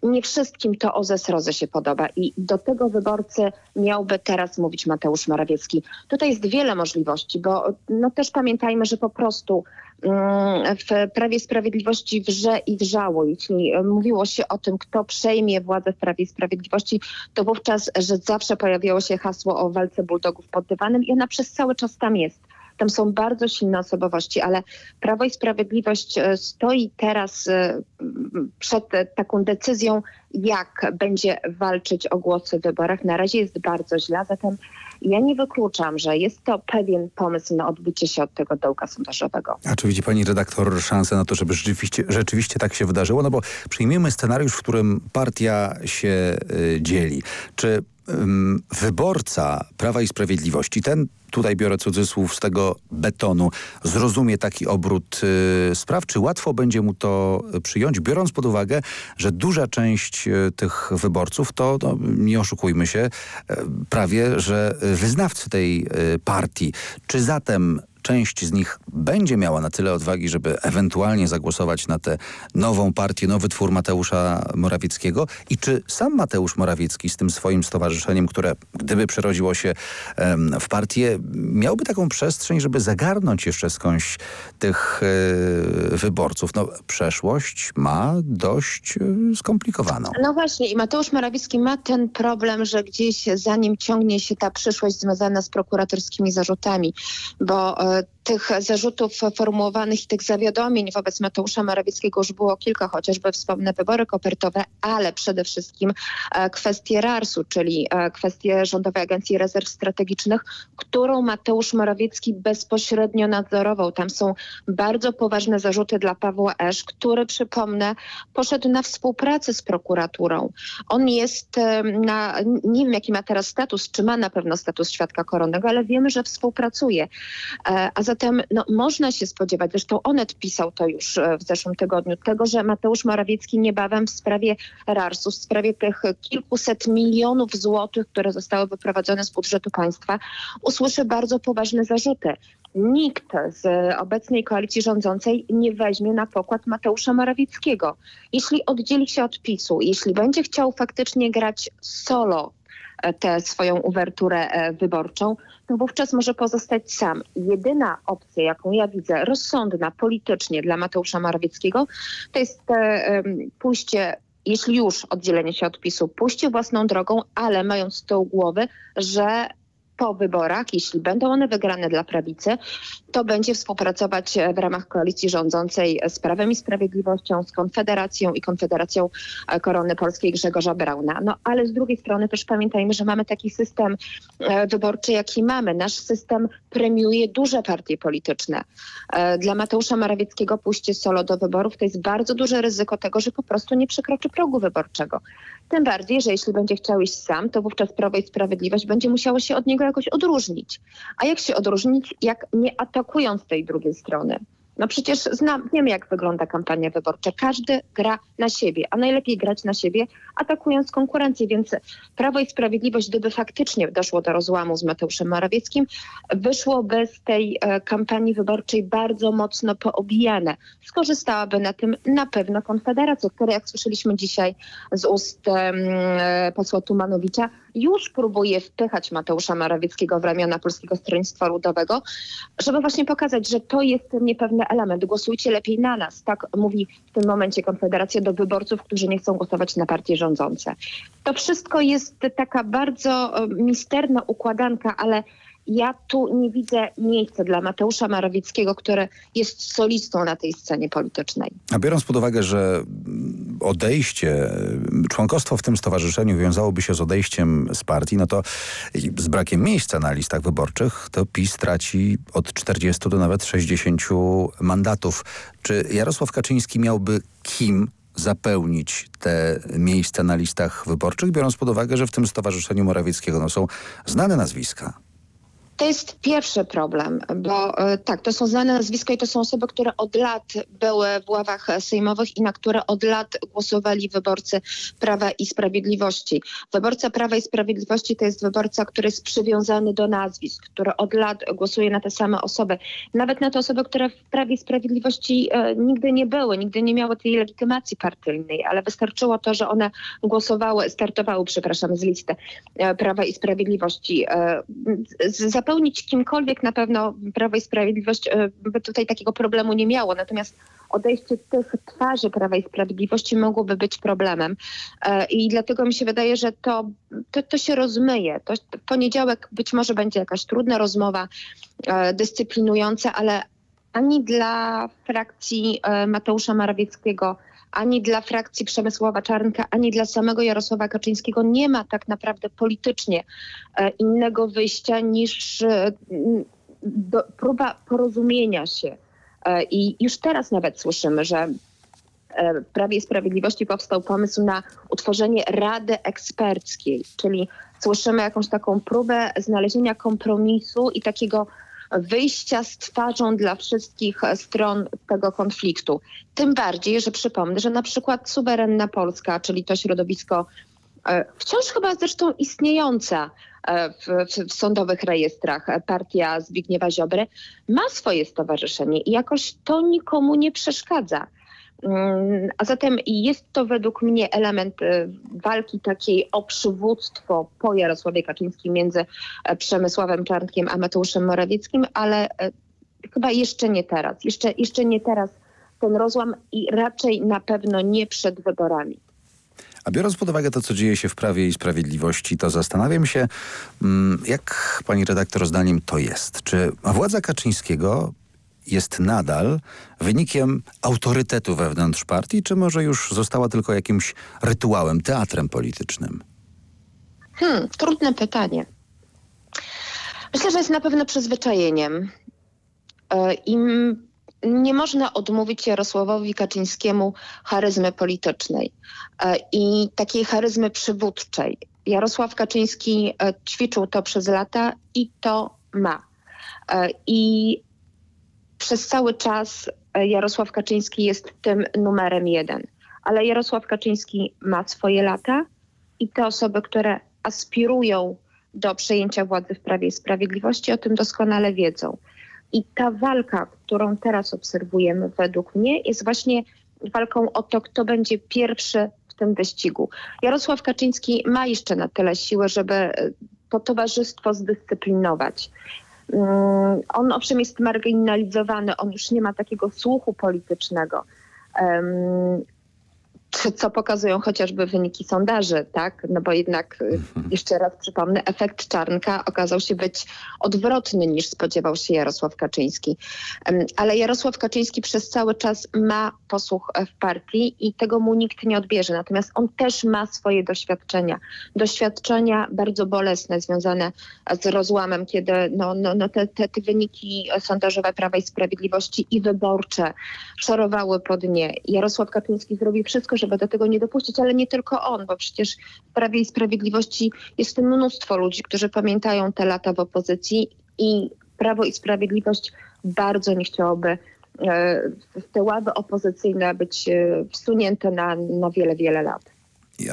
nie wszystkim to Ozes Rozę się podoba i do tego wyborcy miałby teraz mówić Mateusz Morawiecki. Tutaj jest wiele możliwości, bo no też pamiętajmy, że po prostu w Prawie Sprawiedliwości wrze i wrzało. Jeśli mówiło się o tym, kto przejmie władzę w Prawie Sprawiedliwości, to wówczas, że zawsze pojawiało się hasło o walce bulldogów pod dywanem i ona przez cały czas tam jest. Tam są bardzo silne osobowości, ale Prawo i Sprawiedliwość e, stoi teraz e, przed taką decyzją, jak będzie walczyć o głosy w wyborach. Na razie jest bardzo źle, zatem ja nie wykluczam, że jest to pewien pomysł na odbicie się od tego dołka sondażowego. A czy widzi pani redaktor szansę na to, żeby rzeczywiście, rzeczywiście tak się wydarzyło? No bo przyjmijmy scenariusz, w którym partia się y, dzieli. Czy wyborca Prawa i Sprawiedliwości, ten tutaj biorę cudzysłów z tego betonu, zrozumie taki obrót y, spraw, czy łatwo będzie mu to przyjąć, biorąc pod uwagę, że duża część y, tych wyborców to, no, nie oszukujmy się, y, prawie, że wyznawcy tej y, partii. Czy zatem część z nich będzie miała na tyle odwagi, żeby ewentualnie zagłosować na tę nową partię, nowy twór Mateusza Morawieckiego i czy sam Mateusz Morawiecki z tym swoim stowarzyszeniem, które gdyby przerodziło się w partię, miałby taką przestrzeń, żeby zagarnąć jeszcze skądś tych e, wyborców. No, przeszłość ma dość e, skomplikowaną. No właśnie i Mateusz Morawiecki ma ten problem, że gdzieś za nim ciągnie się ta przyszłość związana z prokuratorskimi zarzutami, bo uh, tych zarzutów formułowanych i tych zawiadomień wobec Mateusza Morawieckiego już było kilka, chociażby wspomnę wybory kopertowe, ale przede wszystkim e, kwestie RARS-u, czyli e, kwestie Rządowej Agencji Rezerw Strategicznych, którą Mateusz Morawiecki bezpośrednio nadzorował. Tam są bardzo poważne zarzuty dla Pawła Esz, który, przypomnę, poszedł na współpracę z prokuraturą. On jest na, nie wiem jaki ma teraz status, czy ma na pewno status świadka koronnego, ale wiemy, że współpracuje. A zatem no, można się spodziewać, zresztą Onet pisał to już e, w zeszłym tygodniu, tego, że Mateusz Morawiecki niebawem w sprawie RARS-u, w sprawie tych kilkuset milionów złotych, które zostały wyprowadzone z budżetu państwa, usłyszy bardzo poważne zarzuty. Nikt z obecnej koalicji rządzącej nie weźmie na pokład Mateusza Morawieckiego. Jeśli oddzieli się od PiSu, jeśli będzie chciał faktycznie grać solo tę swoją uwerturę e, wyborczą, to wówczas może pozostać sam. Jedyna opcja, jaką ja widzę, rozsądna politycznie dla Mateusza Morawieckiego, to jest pójście jeśli już oddzielenie się od PiSu, pójście własną drogą, ale mając z tyłu głowy, że po wyborach, jeśli będą one wygrane dla prawicy, to będzie współpracować w ramach koalicji rządzącej z Prawem i Sprawiedliwością, z Konfederacją i Konfederacją Korony Polskiej Grzegorza Brauna. No ale z drugiej strony też pamiętajmy, że mamy taki system e, wyborczy, jaki mamy. Nasz system premiuje duże partie polityczne. E, dla Mateusza Morawieckiego pójście solo do wyborów to jest bardzo duże ryzyko tego, że po prostu nie przekroczy progu wyborczego. Tym bardziej, że jeśli będzie chciał iść sam, to wówczas Prawo i Sprawiedliwość będzie musiało się od niego jakoś odróżnić. A jak się odróżnić, jak nie atakując tej drugiej strony? No przecież znam, wiemy jak wygląda kampania wyborcza. Każdy gra na siebie, a najlepiej grać na siebie atakując konkurencję. Więc Prawo i Sprawiedliwość, gdyby faktycznie doszło do rozłamu z Mateuszem Morawieckim, wyszłoby z tej e, kampanii wyborczej bardzo mocno poobijane. Skorzystałaby na tym na pewno Konfederacja, która jak słyszeliśmy dzisiaj z ust e, posła Tumanowicza, już próbuje wpychać Mateusza Morawieckiego w ramiona Polskiego Stronnictwa Ludowego, żeby właśnie pokazać, że to jest niepewny element. Głosujcie lepiej na nas. Tak mówi w tym momencie Konfederacja do wyborców, którzy nie chcą głosować na partie rządzące. To wszystko jest taka bardzo e, misterna układanka, ale ja tu nie widzę miejsca dla Mateusza Morawieckiego, który jest solistą na tej scenie politycznej. A biorąc pod uwagę, że odejście, członkostwo w tym stowarzyszeniu wiązałoby się z odejściem z partii, no to z brakiem miejsca na listach wyborczych, to PiS traci od 40 do nawet 60 mandatów. Czy Jarosław Kaczyński miałby kim zapełnić te miejsca na listach wyborczych, biorąc pod uwagę, że w tym Stowarzyszeniu Morawieckiego no, są znane nazwiska? To jest pierwszy problem, bo e, tak, to są znane nazwiska i to są osoby, które od lat były w ławach sejmowych i na które od lat głosowali wyborcy Prawa i Sprawiedliwości. Wyborca Prawa i Sprawiedliwości to jest wyborca, który jest przywiązany do nazwisk, który od lat głosuje na te same osoby. Nawet na te osoby, które w Prawie i Sprawiedliwości e, nigdy nie były, nigdy nie miały tej legitymacji partyjnej, ale wystarczyło to, że one głosowały, startowały, przepraszam, z listy e, Prawa i Sprawiedliwości. E, z, zapełnić kimkolwiek na pewno Prawo i Sprawiedliwość e, by tutaj takiego problemu nie miało. Natomiast odejście tych twarzy Prawa i Sprawiedliwości mogłoby być problemem. E, I dlatego mi się wydaje, że to, to, to się rozmyje. To, w poniedziałek być może będzie jakaś trudna rozmowa, e, dyscyplinująca, ale ani dla frakcji Mateusza Morawieckiego, ani dla frakcji Przemysława Czarnka, ani dla samego Jarosława Kaczyńskiego nie ma tak naprawdę politycznie innego wyjścia niż do, próba porozumienia się. I już teraz nawet słyszymy, że Prawie i Sprawiedliwości powstał pomysł na utworzenie Rady Eksperckiej, czyli słyszymy jakąś taką próbę znalezienia kompromisu i takiego wyjścia z twarzą dla wszystkich stron tego konfliktu. Tym bardziej, że przypomnę, że na przykład suwerenna Polska, czyli to środowisko wciąż chyba zresztą istniejąca w, w, w, sądowych rejestrach partia Zbigniewa Ziobry ma swoje stowarzyszenie i jakoś to nikomu nie przeszkadza. Mm, a zatem jest to według mnie element y, walki takiej o przywództwo po Jarosławie Kaczyńskim między e, Przemysławem Czarnkiem a Mateuszem Morawieckim, ale e, chyba jeszcze nie teraz. Jeszcze, jeszcze nie teraz ten rozłam i raczej na pewno nie przed wyborami. A biorąc pod uwagę to, co dzieje się w Prawie i Sprawiedliwości, to zastanawiam się, mm, jak pani redaktor zdaniem to jest. Czy władza Kaczyńskiego jest nadal wynikiem autorytetu wewnątrz partii, czy może już została tylko jakimś rytuałem, teatrem politycznym? Hmm, trudne pytanie. Myślę, że jest na pewno przyzwyczajeniem. E, I nie można odmówić Jarosławowi Kaczyńskiemu charyzmy politycznej e, i takiej charyzmy przywódczej. Jarosław Kaczyński e, ćwiczył to przez lata i to ma. I przez cały czas e, Jarosław Kaczyński jest tym numerem jeden. Ale Jarosław Kaczyński ma swoje lata i te osoby, które aspirują do przejęcia władzy w Prawie i Sprawiedliwości, o tym doskonale wiedzą. I ta walka, którą teraz obserwujemy według mnie, jest właśnie walką o to, kto będzie pierwszy w tym wyścigu. Jarosław Kaczyński ma jeszcze na tyle siły, żeby e, to towarzystwo zdyscyplinować. Mm, on owszem jest marginalizowany, on już nie ma takiego słuchu politycznego co pokazują chociażby wyniki sondaży, tak? No bo jednak, y, mhm. jeszcze raz przypomnę, efekt Czarnka okazał się być odwrotny niż spodziewał się Jarosław Kaczyński. Ale Jarosław Kaczyński przez cały czas ma posłuch e, w partii i tego mu nikt nie odbierze. Natomiast on też ma swoje doświadczenia. Doświadczenia bardzo bolesne związane z rozłamem, kiedy no, no, no te, te, te wyniki sondażowe Prawa i Sprawiedliwości i wyborcze szorowały pod nie. Jarosław Kaczyński zrobił wszystko, żeby do tego nie dopuścić, ale nie tylko on, bo przecież w Prawie i Sprawiedliwości jest w tym mnóstwo ludzi, którzy pamiętają te lata w opozycji i Prawo i Sprawiedliwość bardzo nie chciałoby e, w te ławy opozycyjne być e, wsunięte na, na wiele, wiele lat.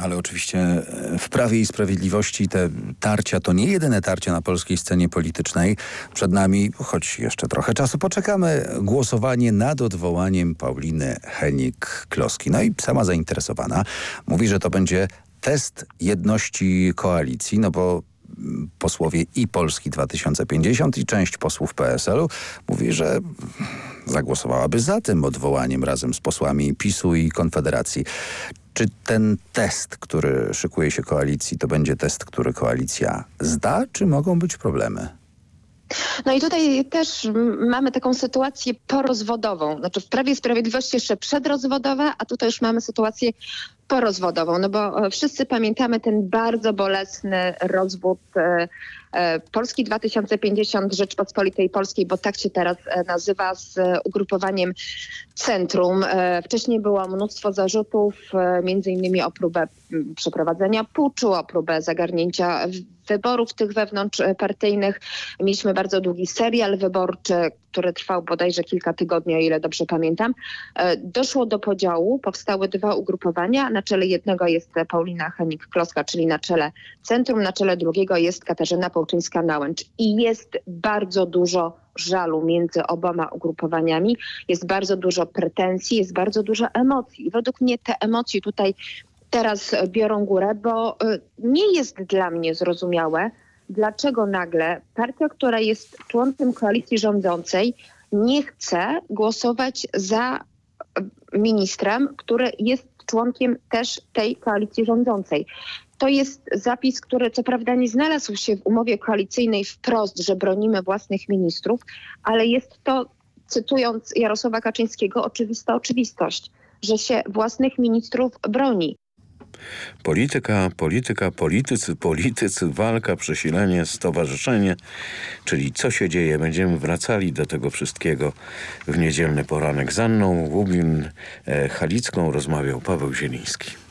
Ale oczywiście e, w Prawie i Sprawiedliwości te tarcia to nie jedyne tarcia na polskiej scenie politycznej. Przed nami, choć jeszcze trochę czasu poczekamy, głosowanie nad odwołaniem Pauliny Henik-Kloski. No i sama zainteresowana mówi, że to będzie test jedności koalicji, no bo mm, posłowie i Polski 2050 i część posłów PSL-u mówi, że zagłosowałaby za tym odwołaniem razem z posłami PiSu i Konfederacji. Czy ten test, który szykuje się koalicji, to będzie test, który koalicja zda, czy mogą być problemy? No i tutaj też mamy taką sytuację porozwodową. Znaczy w Prawie Sprawiedliwości jeszcze przedrozwodowa, a tutaj już mamy sytuację porozwodową, no bo e, wszyscy pamiętamy ten bardzo bolesny rozwód e, Polski 2050 Rzeczpospolitej Polskiej, bo tak się teraz nazywa z ugrupowaniem Centrum. Wcześniej było mnóstwo zarzutów, między innymi o próbę przeprowadzenia puczu, o próbę zagarnięcia wyborów tych wewnątrzpartyjnych. Mieliśmy bardzo długi serial wyborczy, który trwał bodajże kilka tygodni, o ile dobrze pamiętam. Doszło do podziału, powstały dwa ugrupowania. Na czele jednego jest Paulina Henik-Kloska, czyli na czele centrum, na czele drugiego jest Katarzyna Połczyńska-Nałęcz. I jest bardzo dużo żalu między oboma ugrupowaniami, jest bardzo dużo pretensji, jest bardzo dużo emocji. I według mnie te emocje tutaj teraz biorą górę, bo y, nie jest dla mnie zrozumiałe, dlaczego nagle partia, która jest członkiem koalicji rządzącej, nie chce głosować za ministrem, który jest członkiem też tej koalicji rządzącej. To jest zapis, który co prawda nie znalazł się w umowie koalicyjnej wprost, że bronimy własnych ministrów, ale jest to, cytując Jarosława Kaczyńskiego, oczywista oczywistość, że się własnych ministrów broni. Polityka, polityka, politycy, politycy, walka, przesilenie, stowarzyszenie, czyli co się dzieje. Będziemy wracali do tego wszystkiego w niedzielny poranek. Z Anną Łubin-Halicką rozmawiał Paweł Zieliński.